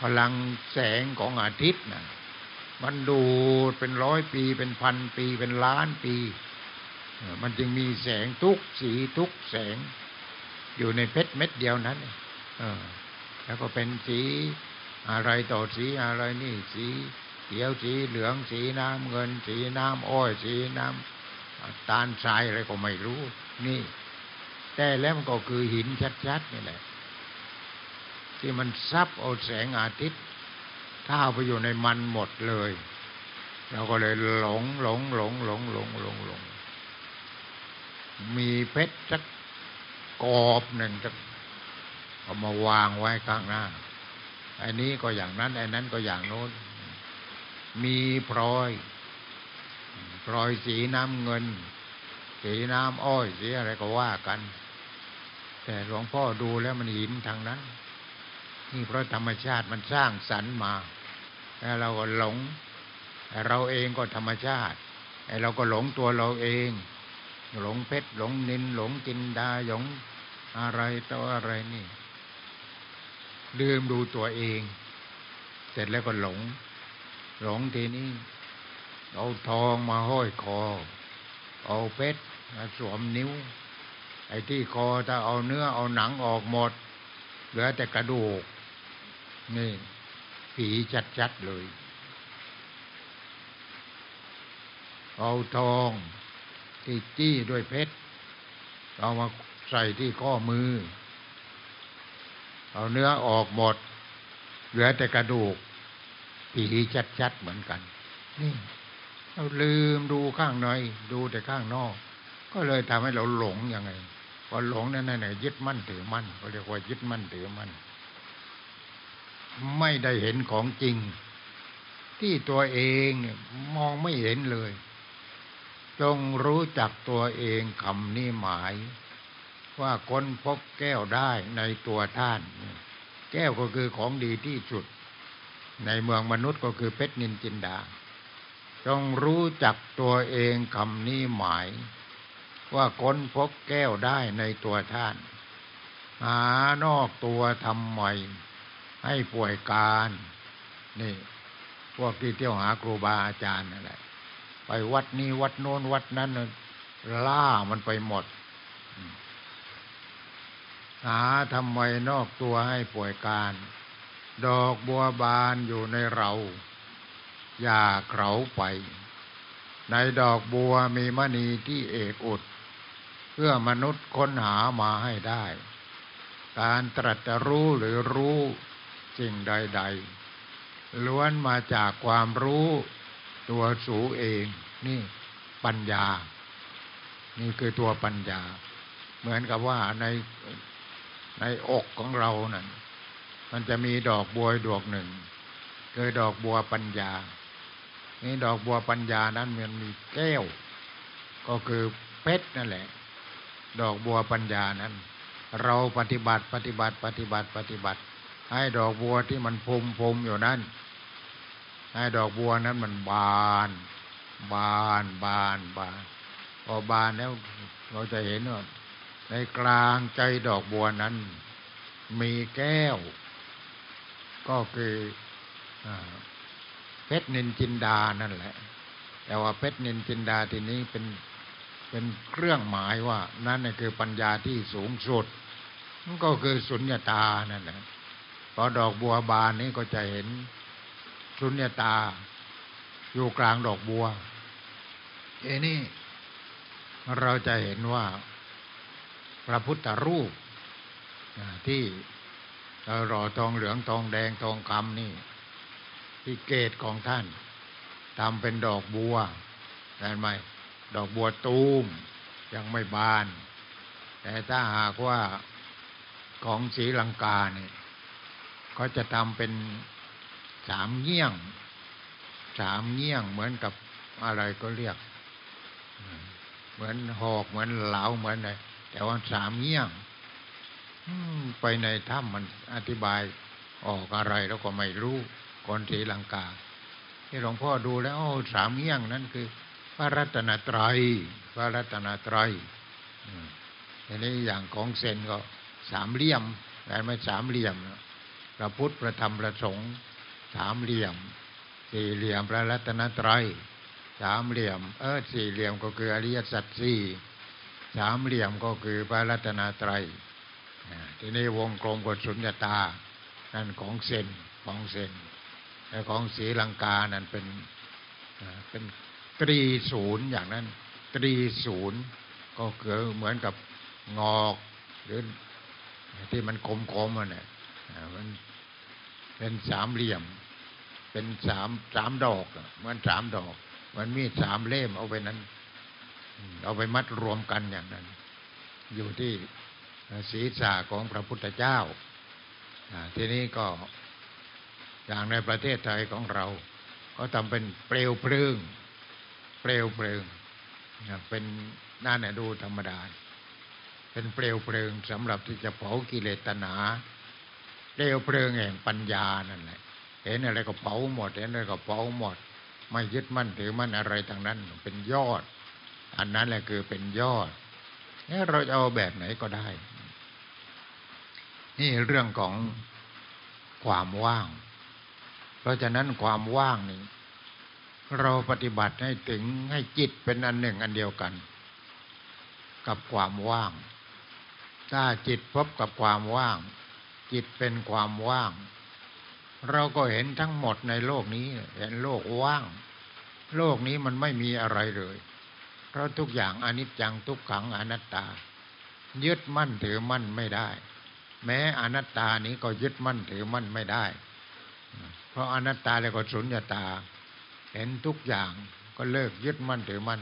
พลังแสงของอาทิตย์นะมันดูดเป็นร้อยปีเป็นพันปีเป็นล้านปี มันจึงมีแสงทุกสีทุกแสง อยู่ในเพชรเม็ดเดียวนั้นแล้วก็เป็นสีอะไรต่อสีอะไรนี่สี เขียวสีเหลืองสีน้ำเงิน สีน้ำอ้อยสีน้ำตาลทรายอะไรก็ไม่รู้ นี่ แต่แล้วมันก็คือหินชัดๆนี่แหละ ที่มันซับเอาแสงอาทิตย์ข้าไปอยู่ในมันหมดเลย เราก็เลยหลงหลงหลงหลงหลงหลงหลงมีเพชรสักกอบหนึ่งจะเอามาวางไว้ข้างหน้า อันนี้ก็อย่างนั้น อันนั้นก็อย่างโน้น มีพลอยพลอยสีน้ำเงิน สีน้ำอ้อยสีอะไรก็ว่ากัน แต่หลวงพ่อดูแล้วมันหินทางนั้น นี่เพราะธรรมชาติมันสร้างสรรค์มาแล้วเราก็หลง เราเองก็ธรรมชาติไอ้เราก็หลงตัวเราเอง หลงเพชรหลงนินหลงกินดาหลงอะไรต่ออะไรนี่ลืมดูตัวเอง เสร็จแล้วก็หลง หลงทีนี้เอาทองมาห้อยคอ เอาเพชรมาสวมนิ้ว ไอ้ที่คอถ้าเอาเนื้อเอาหนังออกหมด เหลือแต่กระดูก นี่ ผีชัดๆเลย เอาทองที่จี้ด้วยเพชรเอามาใส่ที่ข้อมือ เอาเนื้อออกหมด เหลือแต่กระดูก ผีชัดๆเหมือนกัน นี่เราลืมดูข้างในดูแต่ข้างนอก ก็เลยทำให้เราหลงยังไงพอหลงนั่นน่ะยึดมั่นถือมั่นเขาเรียกว่ายึดมั่นถือมั่นไม่ได้เห็นของจริง ที่ตัวเองมองไม่เห็นเลย จงรู้จักตัวเองคำนี้หมาย ว่าคนพบแก้วได้ในตัวท่าน แก้วก็คือของดีที่สุด ในเมืองมนุษย์ก็คือเพชรนินจินดาจงรู้จักตัวเองคำนี้หมาย ว่าค้นพบแก้วได้ในตัวท่าน หานอกตัวทำไมให้ป่วยการนี่พวกที่เที่ยวหาครูบาอาจารย์นั่นแหละไปวัดนี้วัดโน้นวัดนั้นล่ามันไปหมดหาทำไมนอกตัวให้ป่วยการ ดอกบัวบานอยู่ในเรา อย่าเขาไป ในดอกบัวมีมณีที่เอกอุด เพื่อมนุษย์ค้นหามาให้ได้ การตรัสรู้หรือรู้สิ่งใด ๆ ล้วนมาจากความรู้ตัวสูเอง นี่ปัญญา นี่คือตัวปัญญา เหมือนกับว่าในในอกของเรานั่น มันจะมีดอกบัวดอกหนึ่งคือดอกบัวปัญญา นี่ดอกบัวปัญญานั้นมันมีแก้ว ก็คือเพชรนั่นแหละ ดอกบัวปัญญานั้น เราปฏิบัติปฏิบัติปฏิบัติปฏิบัติ ให้ดอกบัวที่มันพุมพุมอยู่นั้นให้ดอกบัวนั้นมันบาน บานบานบานพอบานแล้วเราจะเห็นว่าในกลางใจดอกบัวนั้น มีแก้ว ก็คือเพชรนินจินดานั่นแหละ แต่ว่าเพชรนินจินดาทีนี้เป็นเป็นเครื่องหมายว่า นั่นคือปัญญาที่สูงสุดนั่นก็คือสุญญาตานั่นแหละพอดอกบัวบานนี้ก็จะเห็นสุญญาตา อยู่กลางดอกบัวเอนี่เราจะเห็นว่าพระพุทธรูปที่ เรารอทองเหลืองทองแดงทองคำนี่ ที่เกตของท่านทำเป็นดอกบัวเห็นไหมดอกบัวตูมยังไม่บาน แต่ถ้าหากว่าของศรีลังกาเนี่ยเขาจะทำเป็นสามเงี้ยง สามเงี้ยงเหมือนกับอะไรก็เรียก เหมือนหอกเหมือนเหลาเหมือนอะไรแต่ว่าสามเงี้ยง ไปในถ้ำมันอธิบายออกอะไรแล้วก็ไม่รู้คนศรีลังกาที่หลวงพ่อดูแล้วสามเงี้ยงนั้นคือ พระรัตนตรัยพระรัตนตรัยทีนี้อย่างของเซนก็สามเหลี่ยมแต่ไม่สามเหลี่ยมพระพุทธพระธรรมพระสงฆ์สามเหลี่ยม สี่เหลี่ยมพระรัตนตรัยสามเหลี่ยม เออสี่เหลี่ยมก็คืออริยสัจสี่สามเหลี่ยมก็คือพระรัตนตรัย ทีนี้วงกลมกดสุญญตา นั่นของเซนของเซนแต่ของศรีลังกานั่นเป็นเป็นตรีศูนย์อย่างนั้น ตรีศูนย์ก็คือเหมือนกับงอกหรือที่มันคมๆมมันเนี่ยมันเป็นสามเหลี่ยม เป็นสามสามดอกเหมันสามดอก มันมีสามเล่มเอาไปนั้น เอาไปมัดรวมกันอย่างนั้น อยู่ที่ ศีรษะของพระพุทธเจ้า ทีนี้ก็อย่างในประเทศไทยของเรา ก็ทำเป็นเปลวเพลิง เปลวเพลิงเป็นน่าเนี่ยดูธรรมดา เป็นเปลวเพลิงสำหรับที่จะเผากิเลสตนาเปลวเพลิงแห่งปัญญานั่นแหละ เห็นอะไรก็เผาหมด เห็นอะไรก็เผาหมด ไม่ยึดมั่นถือมั่นอะไรทางนั้น เป็นยอด อันนั้นแหละคือเป็นยอดนี่เราจะเอาแบบไหนก็ได้ นี่เรื่องของความว่าง เพราะฉะนั้นความว่างนี่เราปฏิบัติให้ถึงให้จิตเป็นอันหนึ่งอันเดียวกัน กับความว่าง ถ้าจิตพบกับความว่าง จิตเป็นความว่าง เราก็เห็นทั้งหมดในโลกนี้ เห็นโลกว่าง โลกนี้มันไม่มีอะไรเลย เพราะทุกอย่างอนิจจังทุกขังอนัตตา ยึดมั่นถือมั่นไม่ได้ แม้อนัตตานี้ก็ยึดมั่นถือมั่นไม่ได้ เพราะอนัตตาแล้วก็สุญญตา เห็นทุกอย่างก็เลิกยึดมั่นถือมั่น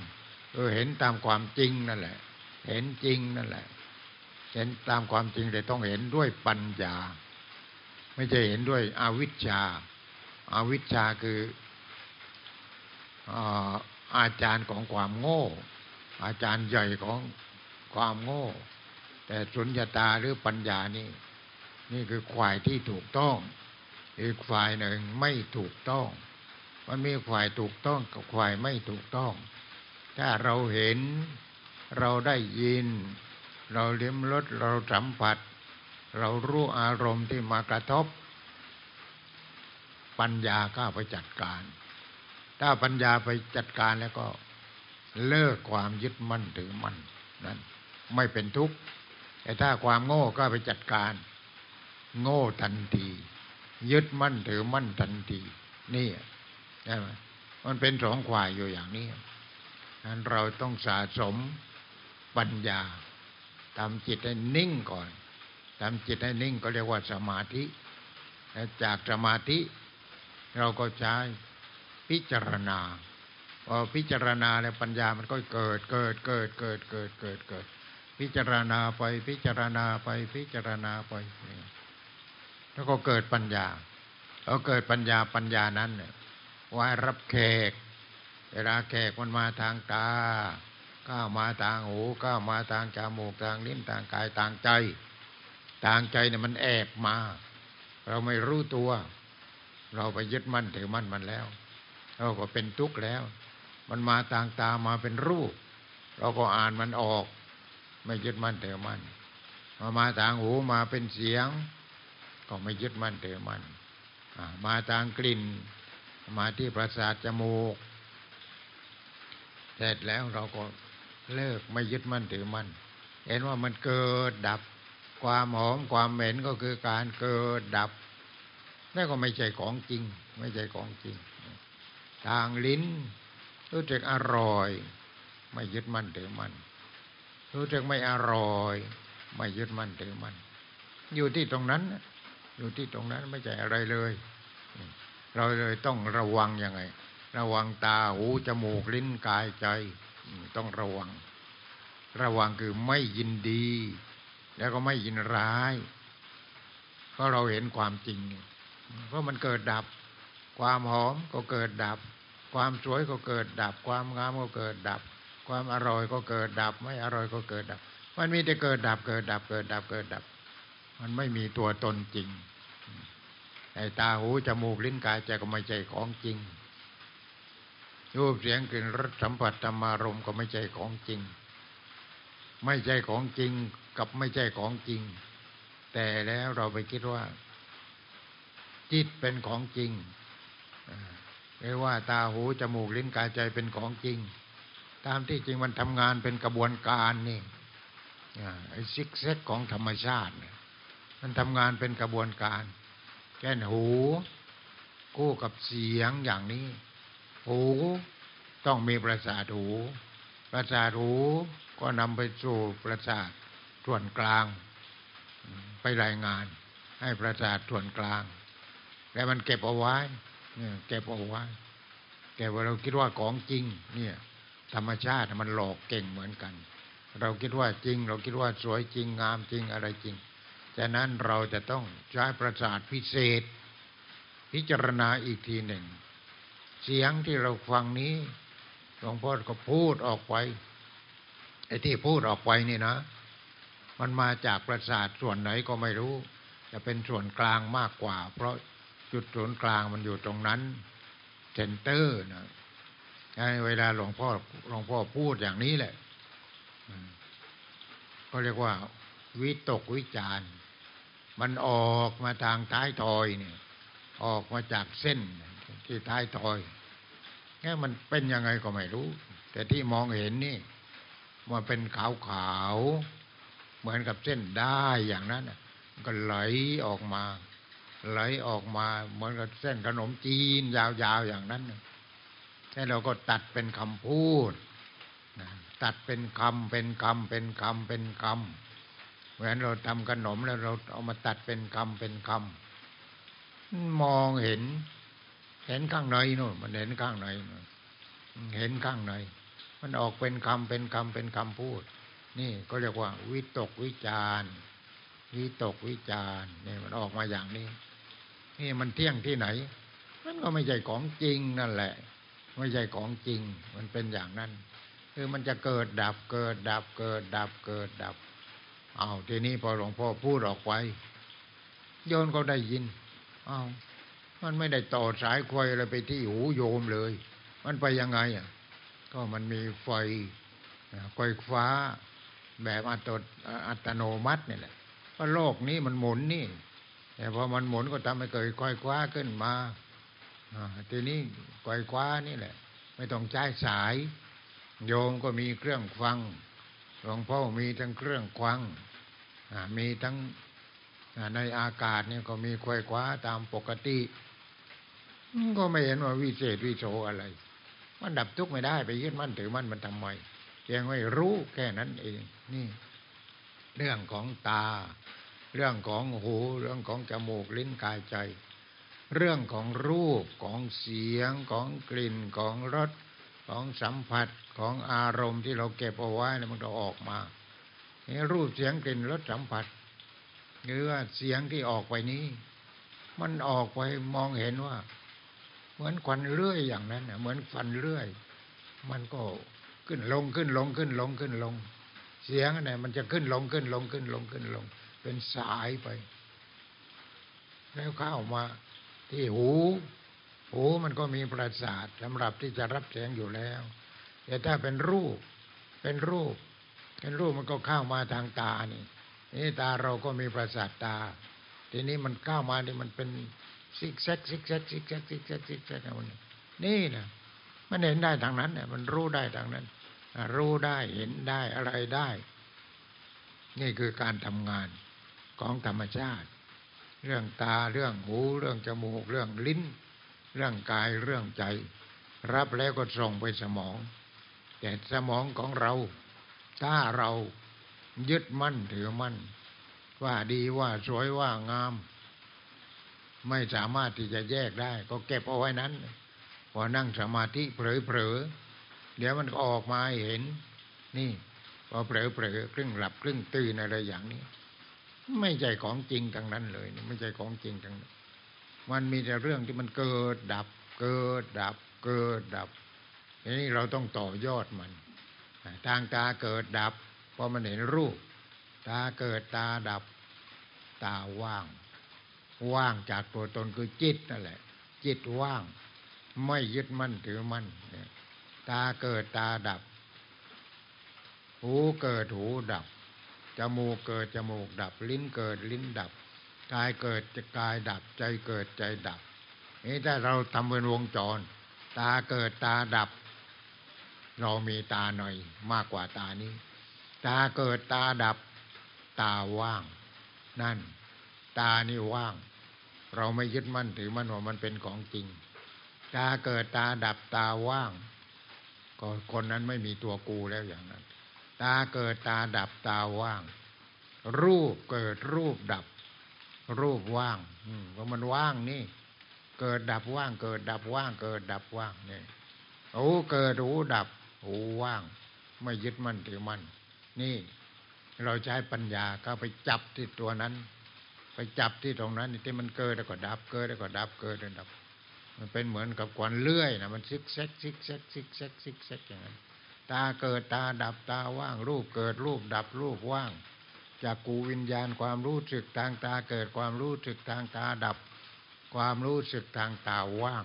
เออเห็นตามความจริงนั่นแหละ เห็นจริงนั่นแหละ เห็นตามความจริงแต่ต้องเห็นด้วยปัญญา ไม่ใช่เห็นด้วยอวิชชาอาวิชชาคืออาจารย์ของความโง่ อาจารย์ใหญ่ของความโง่ แต่สุญญาตาหรือปัญญานี่นี่คือควายที่ถูกต้อง อีกฝ่ายหนึ่งไม่ถูกต้อง มันมีฝ่ายถูกต้องกับฝ่ายไม่ถูกต้อง ถ้าเราเห็นเราได้ยิน เราเลี้มรสเราสัมผัส เรารู้อารมณ์ที่มากระทบ ปัญญาก็ไปจัดการ ถ้าปัญญาไปจัดการแล้วก็เลิกความยึดมั่นถือมั่นนั้นไม่เป็นทุกข์ แต่ถ้าความโง่ก็ไปจัดการ โง่ทันที ยึดมั่นถือมั่นทันที นี่ใช่ไหมมันเป็นสองขวายอยู่อย่างนี้นั้นเราต้องสะสมปัญญาทำจิตให้นิ่งก่อนทำจิตให้นิ่งก็เรียกว่าสมาธิจากสมาธิ เราก็ใช้พิจารณาพอพิจารณาแล้วปัญญามันก็เกิดเกิดเกิดเกิดเกิดเกิดเกิด พิจารณาไป พิจารณาไป พิจารณาไป แล้วก็เกิดปัญญาพอเกิดปัญญาปัญญานั้นเนี่ยว่ารับแขก เวลาแขกมันมาทางตาก้าวมาทางหูก้าวมาทางจมูกทางลิ้นทางกายทางใจ ทางใจเนี่ยมันแอบมา เราไม่รู้ตัว เราไปยึดมั่นถือมั่นมันแล้ว เราก็เป็นทุกข์แล้ว มันมาต่างตามาเป็นรูป เราก็อ่านมันออก ไม่ยึดมั่นถือมั่นมามาทางหูมาเป็นเสียง ก็ไม่ยึดมั่นถือมั่นมาทางกลิ่น มาที่ประสาทจมูก เสร็จแล้วเราก็เลิกไม่ยึดมั่นถือมั่นเห็นว่ามันเกิดดับความหอมความเหม็นก็คือการเกิดดับนั่นก็ไม่ใช่ของจริง ไม่ใช่ของจริง ทางลิ้นรู้จักอร่อย ไม่ยึดมั่นถือมั่น รู้จักไม่อร่อย ไม่ยึดมั่นถือมั่นอยู่ที่ตรงนั้น อยู่ที่ตรงนั้นไม่ใช่อะไรเลย เราเลยต้องระวังยังไง ระวังตาหูจมูกลิ้นกายใจต้องระวัง ระวังคือไม่ยินดี แล้วก็ไม่ยินร้าย เพราะเราเห็นความจริง เพราะมันเกิดดับ ความหอมก็เกิดดับ ความสวยก็เกิดดับ ความงามก็เกิดดับ ความอร่อยก็เกิดดับ ไม่อร่อยก็เกิดดับ มันมีแต่เกิดดับเกิดดับเกิดดับเกิดดับ มันไม่มีตัวตนจริงไอ้ตาหูจมูกลิ้นกายใจก็ไม่ใช่ของจริงรูปเสียงกลิ่นรสสัมผัสธรรมารมก็ไม่ใช่ของจริง ไม่ใช่ของจริงกับไม่ใช่ของจริง แต่แล้วเราไปคิดว่า จิตเป็นของจริงเรียกว่าตาหูจมูกลิ้นกายใจเป็นของจริง ตามที่จริงมันทำงานเป็นกระบวนการนี่ไอ้ซิกเซกของธรรมชาติ มันทำงานเป็นกระบวนการ แก่นหูกู้กับเสียงอย่างนี้ หูต้องมีประสาทหูประสาทหูก็นำไปสู่ประสาทส่วนกลาง ไปรายงาน ให้ประสาทส่วนกลาง แล้วมันเก็บเอาไว้เนี่ยแกบอกว่าแกว่าเราคิดว่าของจริง เนี่ย ธรรมชาติมันหลอกเก่งเหมือนกัน เราคิดว่าจริง เราคิดว่าสวยจริงงามจริงอะไรจริงฉะนั้นเราจะต้องใช้ประสาทพิเศษ พิจารณาอีกทีหนึ่ง เสียงที่เราฟังนี้หลวงพ่อก็พูดออกไปไอ้ที่พูดออกไปนี่นะ มันมาจากประสาทส่วนไหนก็ไม่รู้ จะเป็นส่วนกลางมากกว่า เพราะจุดศูนย์กลางมันอยู่ตรงนั้นเซนเตอร์นะ เวลาหลวงพ่อหลวงพ่อพูดอย่างนี้แหละก็เรียกว่า วิตกวิจารมันออกมาทางท้ายทอยเนี่ย ออกมาจากเส้นที่ท้ายทอยแค่มันเป็นยังไงก็ไม่รู้ แต่ที่มองเห็นนี่มันเป็นขาวขาวเหมือนกับเส้นได้อย่างนั้นก็ไหลออกมา ไหลออกมาเหมือนกับเส้นขนมจีนยาวๆอย่างนั้น แล้วเราก็ตัดเป็นคำพูดนะตัดเป็นคำเป็นคำเป็นคำเป็นคำเหมือนเราทำขนมแล้วเราเอามาตัดเป็นคำเป็นคำมองเห็น เห็นข้างในนู่นมันเห็นข้างในนู่นเห็นข้างใน มันออกเป็นคำเป็นคำเป็นคำพูด นี่ก็เรียกว่า วิตกวิจารวิตกวิจารเนี่ยมันออกมาอย่างนี้ นี่มันเที่ยงที่ไหน มันก็ไม่ใช่ของจริงนั่นแหละ ไม่ใช่ของจริง มันเป็นอย่างนั้น คือมันจะเกิดดับเกิดดับเกิดดับเกิดดับเอาทีนี้พอหลวงพ่อพูดออกไปโยนก็ได้ยินเอามันไม่ได้ต่อสายควายอะไรไปที่หูโยมเลย มันไปยังไงอะก็มันมีไฟไฟฟ้า แบบอัตอัตโนมัตินี่แหละเพราะโลกนี้มันหมุนนี่ แต่พอมันหมุนก็ทำให้เกิดไฟฟ้าขึ้นมา ทีนี้ไฟฟ้านี่แหละ ไม่ต้องใช้สาย โยมก็มีเครื่องฟังหลวงพ่อมีทั้งเครื่องควังมีทั้งในอากาศเนี่ยก็มีควยคว้าตามปกติ ก็ไม่เห็นว่าวิเศษวิโสอะไร มันดับทุกข์ไม่ได้ไปยึดมั่นถือมั่นมันทำไมเพียงไม่รู้แค่นั้นเอง นี่ เรื่องของตา เรื่องของหู เรื่องของจมูกลิ้นกายใจ เรื่องของรูปของเสียงของกลิ่นของรสของสัมผัสของอารมณ์ที่เราเก็บเอาไว้มันก็ออกมานี่รูปเสียงกลิ่นรสสัมผัสหรือว่าเสียงที่ออกไปนี้ มันออกไปมองเห็นว่า เหมือนควันเลื่อยอย่างนั้นเหมือนฟันเลื่อย มันก็ขึ้นลงขึ้นลงขึ้นลงขึ้นลง เสียงเนี่ยมันจะขึ้นลงขึ้นลงขึ้นลงขึ้นลง เป็นสายไป แล้วเข้ามา ที่หูหูมันก็มีประสาทสำหรับที่จะรับแสงอยู่แล้วแต่ถ้าเป็นรูปเป็นรูป เป็นรูปมันก็เข้ามาทางตานี่นี่ตาเราก็มีประสาทตา ทีนี้มันเข้ามานี่มันเป็นซิกแซกซิกแซกซิกแซกซิกแซกซิกแซกนี่นะมันเห็นได้ทางนั้นเนี่ยมันรู้ได้ทางนั้น รู้ได้เห็นได้อะไรได้ นี่คือการทำงานของธรรมชาติ เรื่องตาเรื่องหูเรื่องจมูกเรื่องลิ้น เรื่องกายเรื่องใจ รับแล้วก็ส่งไปสมอง แต่สมองของเรา ถ้าเรายึดมั่นถือมั่น ว่าดีว่าสวยว่างาม ไม่สามารถที่จะแยกได้ ก็เก็บเอาไว้นั้นพอนั่งสมาธิเผลอๆเดี๋ยวมันก็ออกมาเห็น นี่พอเผลอๆครึ่งหลับครึ่งตื่นอะไรอย่างนี้ ไม่ใช่ของจริงทางนั้นเลย ไม่ใช่ของจริงทางนั้นมันมีแต่เรื่องที่มันเกิดดับ เกิดดับ เกิดดับทีนี้เราต้องต่อยอดมันทางตาเกิดดับพอมันเห็นรูป ตาเกิดตาดับ ตาว่าง ว่างจากตัวตนคือจิตนั่นแหละ จิตว่าง ไม่ยึดมั่นถือมั่นตาเกิดตาดับ หูเกิดหูดับ จมูกเกิดจมูกดับ ลิ้นเกิดลิ้นดับ กายเกิดจะกายดับ ใจเกิดใจดับนี่ถ้าเราทำเป็นวงจร ตาเกิดตาดับ เรามีตาหน่อยมากกว่าตานี้ ตาเกิดตาดับ ตาว่าง นั่น ตานี่ว่าง เราไม่ยึดมั่นถือมั่นว่ามันเป็นของจริง ตาเกิดตาดับตาว่างก็คนนั้นไม่มีตัวกูแล้วอย่างนั้น ตาเกิดตาดับตาว่าง รูปเกิดรูปดับ รูปว่างเพราะมันว่างนี่ เกิดดับว่าง เกิดดับว่าง เกิดดับว่างนี่หูเกิดหูดับหูว่าง ไม่ยึดมั่นถือมั่นนี่ เราใช้ปัญญาก็ไปจับที่ตัวนั้น ไปจับที่ตรงนั้นที่มันเกิดแล้วก็ดับ เกิดแล้วก็ดับเกิดแล้วดับ มันเป็นเหมือนกับฟันเลื่อยนะมันซิกแซกซิกแซกซิกแซกซิกแซกอย่างนั้น ตาเกิดตาดับตาว่าง รูปเกิดรูปดับรูปว่างจากกูวิญญาณความรู้สึกทางตาเกิดความรู้สึกทางตาดับ ความรู้สึกทางตาว่าง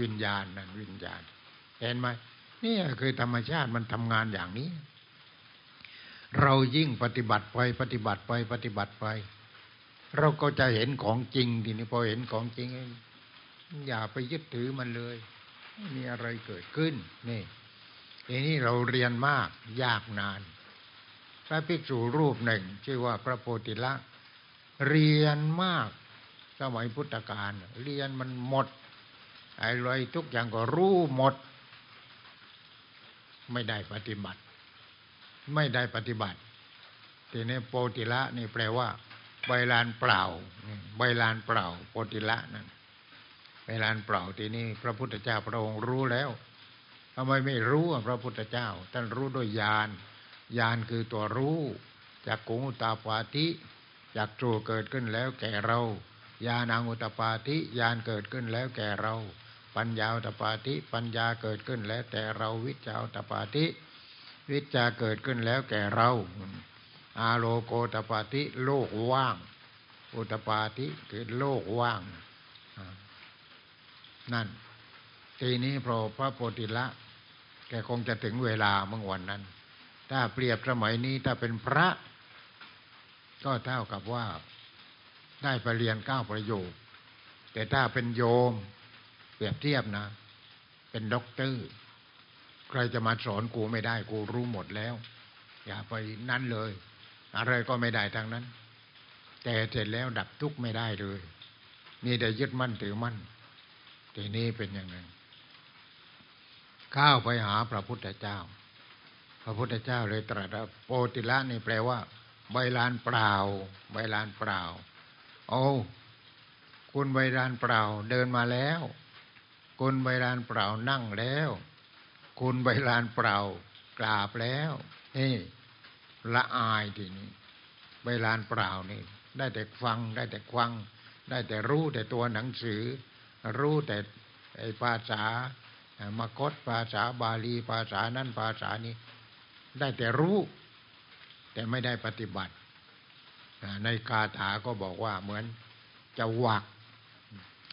วิญญาณนั่นวิญญาณ เห็นไหมนี่คือธรรมชาติมันทำงานอย่างนี้ เรายิ่งปฏิบัติไปปฏิบัติไปปฏิบัติไป เราก็จะเห็นของจริงทีนี้พอเห็นของจริงอย่าไปยึดถือมันเลยมีอะไรเกิดขึ้นนี่ ทีนี้เราเรียนมากยากนาน พระภิกษุรูปหนึ่ง ชื่อว่าพระโพธิละ เรียนมาก สมัยพุทธกาลเรียนมันหมดอะไรทุกอย่างก็รู้หมด ไม่ได้ปฏิบัติ ไม่ได้ปฏิบัติ ทีนี้โปติละนี่แปลว่าใบลานเปล่าใบลานเปล่าโปติละนั่นใบลานเปล่าทีนี้พระพุทธเจ้าพระองค์รู้แล้ว ทำไมไม่รู้พระพุทธเจ้า ท่านรู้ด้วยญาณญาณคือตัวรู้จากกุงตาปาติจากโจเกิดขึ้นแล้วแก่เราญาณังอุตปาติญาณเกิดขึ้นแล้วแก่เรา ปัญญาอุตปาติปัญญาเกิดขึ้นแล้วแต่เราวิจาอุตปาติวิจาเกิดขึ้นแล้วแก่เราอาโลโกตปาติโลกว่าง อุตปาติคือโลกว่าง นั่น ทีนี้พอพระโพธิละ แกคงจะถึงเวลาเมื่อวันนั้น ถ้าเปรียบสมัยนี้ถ้าเป็นพระ ก็เท่ากับว่าได้ไปเรียนเก้าประโยค แต่ถ้าเป็นโยมเปรียบเทียบนะ เป็นด็อกเตอร์ ใครจะมาสอนกูไม่ได้ กูรู้หมดแล้ว อย่าไปนั่นเลย อะไรก็ไม่ได้ทางนั้น แต่เสร็จแล้วดับทุกข์ไม่ได้เลยนี่แต่ยึดมั่นถือมั่นทีนี้เป็นอย่างนั้น ข้าวไปหาพระพุทธเจ้า พระพุทธเจ้าเลยตรัสว่าโปติละนี่แปลว่า ใบลานเปล่า ใบลานเปล่า โอ้คุณใบลานเปล่า เดินมาแล้ว คุณใบลานเปล่านั่งแล้ว คุณใบลานเปล่ากราบแล้วนี่ละอายทีนี้ใบลานเปล่านี่ ได้แต่ฟังได้แต่ควัง ได้แต่รู้แต่ตัวหนังสือ รู้แต่ไอ้ภาษา มกฏภาษาบาลีภาษานั้นภาษานี้ ได้แต่รู้ แต่ไม่ได้ปฏิบัติ ในคาถาก็บอกว่าเหมือนจะวัก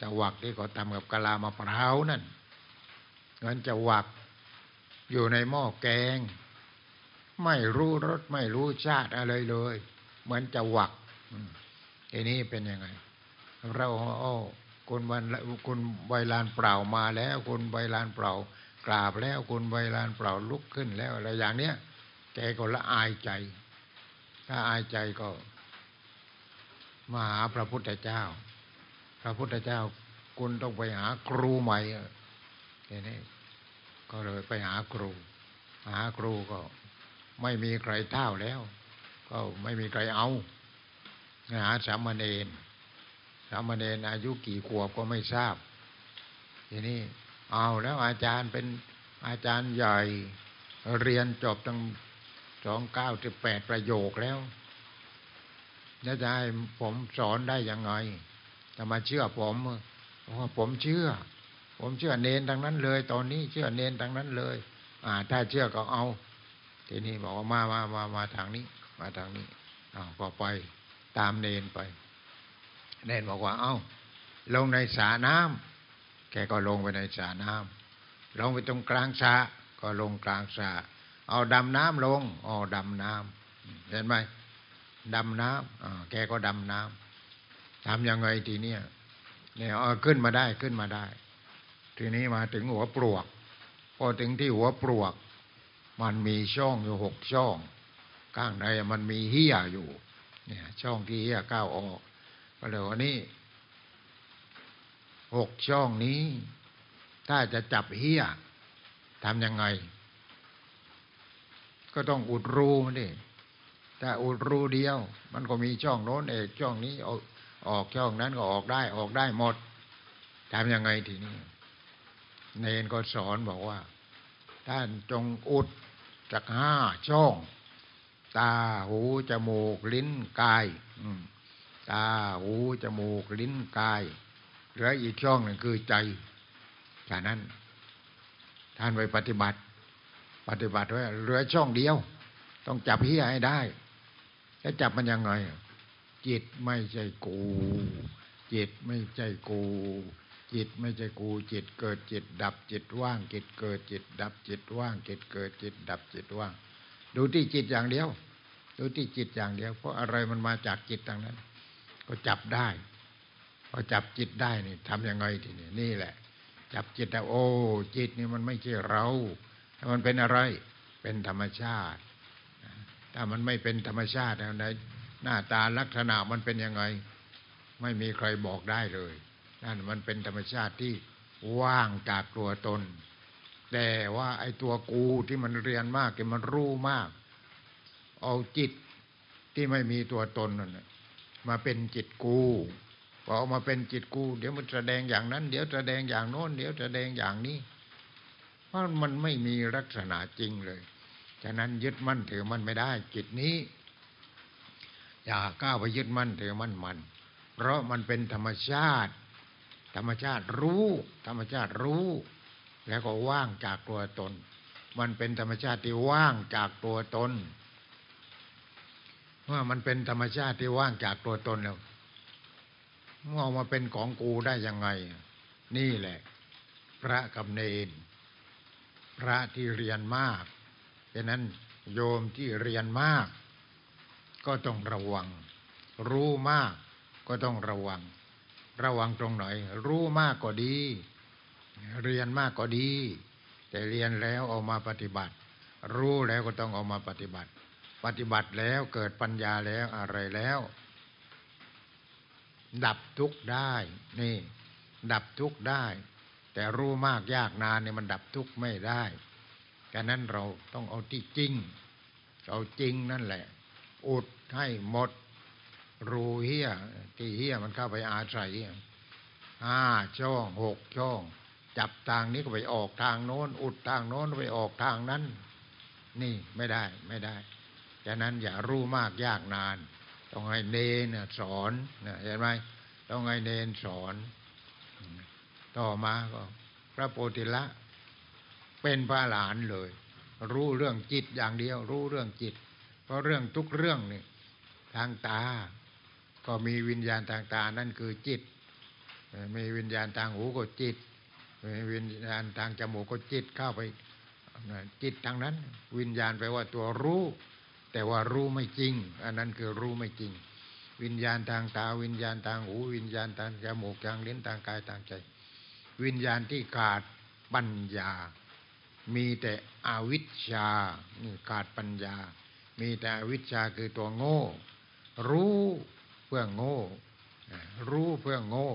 จะวักที่เขาทำกับกะลามะพร้าวนั่นเหมือนจะวักอยู่ในหม้อแกง ไม่รู้รสไม่รู้ชาติอะไรเลย เหมือนจะวักทีนี้เป็นยังไง เราโอ้ คุณวันคุณใบลานเปล่ามาแล้วคุณใบลานเปล่ากราบแล้วคุณใบลานเปล่าลุกขึ้นแล้วอะไรอย่างเนี้ยแกก็ละอายใจ ถ้าอายใจก็มาหาพระพุทธเจ้า พระพุทธเจ้าคุณต้องไปหาครูใหม่ทีนี้ก็เลยไปหาครู หาครูก็ไม่มีใครเท่าแล้ว ก็ไม่มีใครเอาหาสามเณรามเณรอายุกี่ขวบก็ไม่ทราบ ทีนี้เอาแล้วอาจารย์เป็นอาจารย์ใหญ่เรียนจบตั้งสองเก้าสิบแปดประโยคแล้วแล้วจะให้ผมสอนได้ยังไงจะมาเชื่อผมเพราะผมเชื่อ ผมเชื่อเนนทั้งนั้นเลย ตอนนี้เชื่อเนนทั้งนั้นเลย อ่า ถ้าเชื่อก็เอาทีนี้บอกว่ามามามามาทางนี้ มาทางนี้อ้าวก็ไปตามเนนไป เนนบอกว่า เอา้า ลงในสาน้ำแกก็ลงไปในสาน้ำลงไปตรงกลางสาก็ลงกลางสาเอาดำน้ำลงอ๋อดำน้ำเห็นไหมดำน้ำแกก็ดำน้ำทำยังไงทีเนี้ยเนี่ยเออขึ้นมาได้ขึ้นมาได้ ทีนี้มาถึงหัวปลวก พอถึงที่หัวปลวก มันมีช่องอยู่หกช่อง ข้างในมันมีเหี้ยอยู่ เนี่ย ช่องที่เหี้ยก้าวออก ก็เลยว่านี่หกช่องนี้ ถ้าจะจับเหี้ยทำยังไง ก็ต้องอุดรูนดิถ้าอุดรูเดียว มันก็มีช่องโน้นเอกช่องนี้ออกออกช่องนั้นก็ออกได้ออกได้หมดทำยังไงทีนี้เนนก็สอนบอกว่า ท่านจงอุดจากห้าช่อง ตาหูจมูกลิ้นกาย ตาหูจมูกลิ้นกายเหลืออีกช่องหนึ่งคือใจฉะนั้น ท่านไปปฏิบัติ ปฏิบัติไว้เหลือช่องเดียว ต้องจับเฮียให้ได้แล้วจับมันยังไงจิตไม่ใช่กู จิตไม่ใช่กู จิตไม่ใช่กู จิตเกิดจิตดับจิตว่าง จิตเกิดจิตดับจิตว่าง จิตเกิดจิตดับจิตว่าง ดูที่จิตอย่างเดียว ดูที่จิตอย่างเดียว เพราะอะไรมันมาจากจิตต่างนั้น ก็จับได้พอจับจิตได้นี่ทำยังไงทีนี้นี่แหละ จับจิตแต่โอ้ จิตนี่มันไม่ใช่เรามันเป็นอะไร เป็นธรรมชาติ ถ้ามันไม่เป็นธรรมชาติในหน้าตาลักษณะมันเป็นยังไง ไม่มีใครบอกได้เลยนั่นมันเป็นธรรมชาติที่ว่างจากตัวตน แต่ว่าไอ้ตัวกูที่มันเรียนมากมันรู้มาก เอาจิตที่ไม่มีตัวตนนั่นน่ะ มาเป็นจิตกูพอเอามาเป็นจิตกู เดี๋ยวมันแสดงอย่างนั้น เดี๋ยวแสดงอย่างโน้น เดี๋ยวแสดงอย่างนี้ เพราะมันไม่มีลักษณะจริงเลย ฉะนั้นยึดมั่นถือมั่นไม่ได้ จิตนี้ อย่าก้าวไปยึดมั่นถือมั่นมัน เพราะมันเป็นธรรมชาติ ธรรมชาติรู้ ธรรมชาติรู้ แล้วก็ว่างจากตัวตน มันเป็นธรรมชาติที่ว่างจากตัวตน เมื่อมันเป็นธรรมชาติที่ว่างจากตัวตนแล้วเมื่อมาเป็นของกูได้ยังไง นี่แหละ พระกับเนนพระที่เรียนมากฉะนั้นโยมที่เรียนมาก ก็ต้องระวัง รู้มากก็ต้องระวัง ระวังตรงไหน รู้มากก็ดี เรียนมากก็ดี แต่เรียนแล้วเอามาปฏิบัติ รู้แล้วก็ต้องเอามาปฏิบัติ ปฏิบัติแล้วเกิดปัญญาแล้วอะไรแล้ว ดับทุกข์ได้ นี่ ดับทุกข์ได้ แต่รู้มากยากนานเนี่ยมันดับทุกข์ไม่ได้ฉะนั้นเราต้องเอาที่จริง เอาจริงนั่นแหละ อุดให้หมด รูเฮียที่เฮียมันเข้าไปอาศัยห้าช่องหกช่อง จับทางนี้ก็ไปออกทางโน้น อุดทางโน้นไปออกทางนั้น นี่ไม่ได้ไม่ได้ ฉะนั้นอย่ารู้มากยากนาน ต้องให้เนนสอนเห็นไหมต้องให้เนนสอน ต่อมาก็ พระโพธิละ เป็นพระหลานเลย รู้เรื่องจิตอย่างเดียว รู้เรื่องจิต เพราะเรื่องทุกเรื่องนี่ทางตา ก็มีวิญญาณทางตานั่นคือจิต มีวิญญาณทางหูก็จิต มีวิญญาณทางจมูกก็จิตเข้าไปจิตทางนั้น วิญญาณแปลว่าตัวรู้ แต่ว่ารู้ไม่จริง อันนั้นคือรู้ไม่จริง วิญญาณทางตาวิญญาณทางหู วิญญาณทางจมูกทางลิ้นทางกายทางใจ วิญญาณที่ขาดปัญญา มีแต่อวิชชานี่ขาดปัญญา มีแต่อวิชชาคือตัวโง่ รู้เพื่อโง่ รู้เพื่อโง่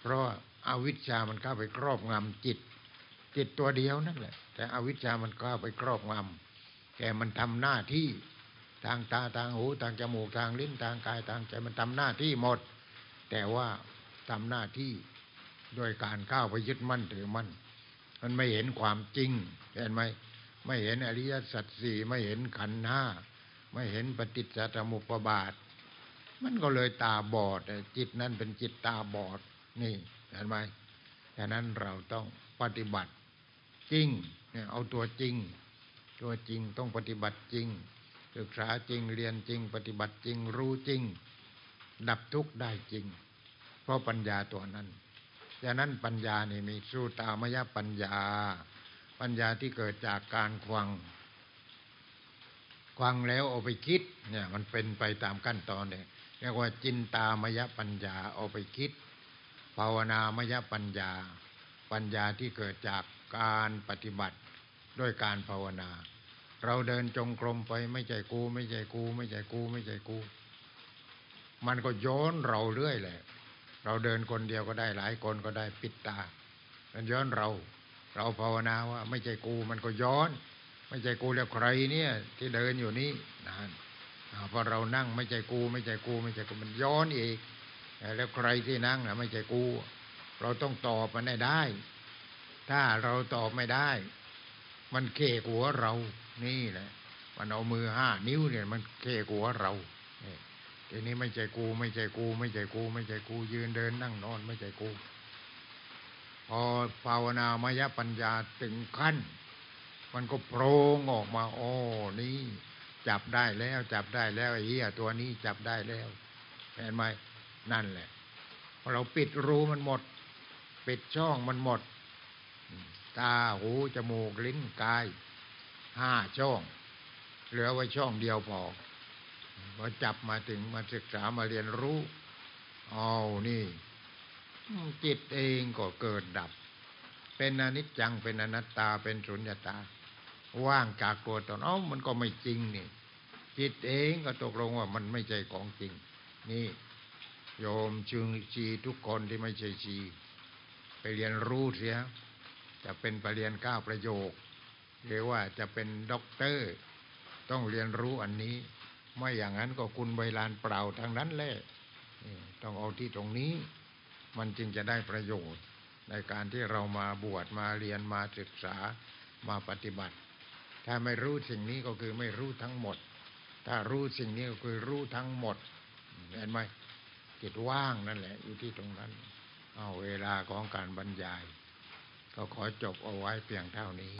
เพราะอาวิชชามันเข้าไปครอบงำจิต จิตตัวเดียวนั่นแหละ แต่อวิชชามันเข้าไปครอบงำแกมันทำหน้าที่ ทางตาทางหูทางจมูกทางลิ้นทางกายทางใจมันทำหน้าที่หมด แต่ว่าทำหน้าที่โดยการเข้าวไปยึดมั่นถือมั่นมันไม่เห็นความจริงเห็นไหมไม่เห็นอริยสัจสี่ไม่เห็นขันธ์ห้าไม่เห็นปฏิจจสมุปบาท มันก็เลยตาบอดจิตนั้นเป็นจิตตาบอดนี่เห็นไหมฉะนั้นเราต้องปฏิบัติจริงเนี่ยเอาตัวจริง ตัวจริงต้องปฏิบัติจริง ศึกษาจริงเรียนจริง ปฏิบัติจริงรู้จริง ดับทุกข์ได้จริง เพราะปัญญาตัวนั้นฉะนั้นปัญญานี่มีสูตามยปัญญา ปัญญาที่เกิดจากการควังควังแล้วเอาไปคิดเนี่ยมันเป็นไปตามขั้นตอนเนี่ยเรียกว่าจินตามยปัญญาเอาไปคิด ภาวนามยปัญญา ปัญญาที่เกิดจากการปฏิบัติด้วยการภาวนา เราเดินจงกรมไปไม่ใจกู ไม่ใจกู ไม่ใจกู ไม่ใจกู มันก็โยนเราเรื่อยแหละ เราเดินคนเดียวก็ได้หลายคนก็ได้ปิดตา มันย้อนเรา เราภาวนาว่า ไม่ใช่กูมันก็ย้อน ไม่ใช่กูแล้วใครเนี่ย ที่เดินอยู่นี่นานพอเรานั่งไม่ใช่กู ไม่ใช่กู ไม่ใช่กูมันย้อนอีกแล้วใครที่นั่งนะไม่ใช่กู เราต้องตอบมันได้ถ้าเราตอบไม่ได้ มันเข่หัวเรา นี่แหละ มันเอามือห้านิ้วเนี่ย มันเข่หัวเราเทีนี้ไม่ใจกู ไม่ใจกู ไม่ใจกู ไม่ใจกู ยืนเดินนั่งนอน ไม่ใจกู พอภาวนามยปัญญาถึงขั้น มันก็โปรงออกมาโอ้นี่ จับได้แล้ว จับได้แล้วไอ้เหี้ยตัวนี้จับได้แล้วเห็นไหมนั่นแหละพอเราปิดรูมันหมด ปิดช่องมันหมด ตาหูจมูกลิ้นกายห้าช่อง เหลือไว้ช่องเดียวพอพอจับมาถึงมาศึกษามาเรียนรู้เอานี่ จิตเองก็เกิดดับ เป็นอนิจจังเป็นอนัตตาเป็นสุญญตา ว่างจากตัวตนเอ้ามันก็ไม่จริงนี่จิตเองก็ตกลงว่ามันไม่ใช่ของจริง นี่ โยมชึงชีทุกคนที่ไม่ใช่ชี ไปเรียนรู้เสีย จะเป็นปรริญญาเก้าประโยค หรือว่าจะเป็นด็อกเตอร์ ต้องเรียนรู้อันนี้ ไม่อย่างนั้นก็คุณใบลานเปล่าทางนั้นแหละต้องเอาที่ตรงนี้ มันจึงจะได้ประโยชน์ ในการที่เรามาบวชมาเรียนมาศึกษามาปฏิบัติ ถ้าไม่รู้สิ่งนี้ก็คือไม่รู้ทั้งหมด ถ้ารู้สิ่งนี้ก็คือรู้ทั้งหมดเห็นไหมจิตว่างนั่นแหละ อยู่ที่ตรงนั้น เอาเวลาของการบรรยาย ก็ขอจบเอาไว้เพียงเท่านี้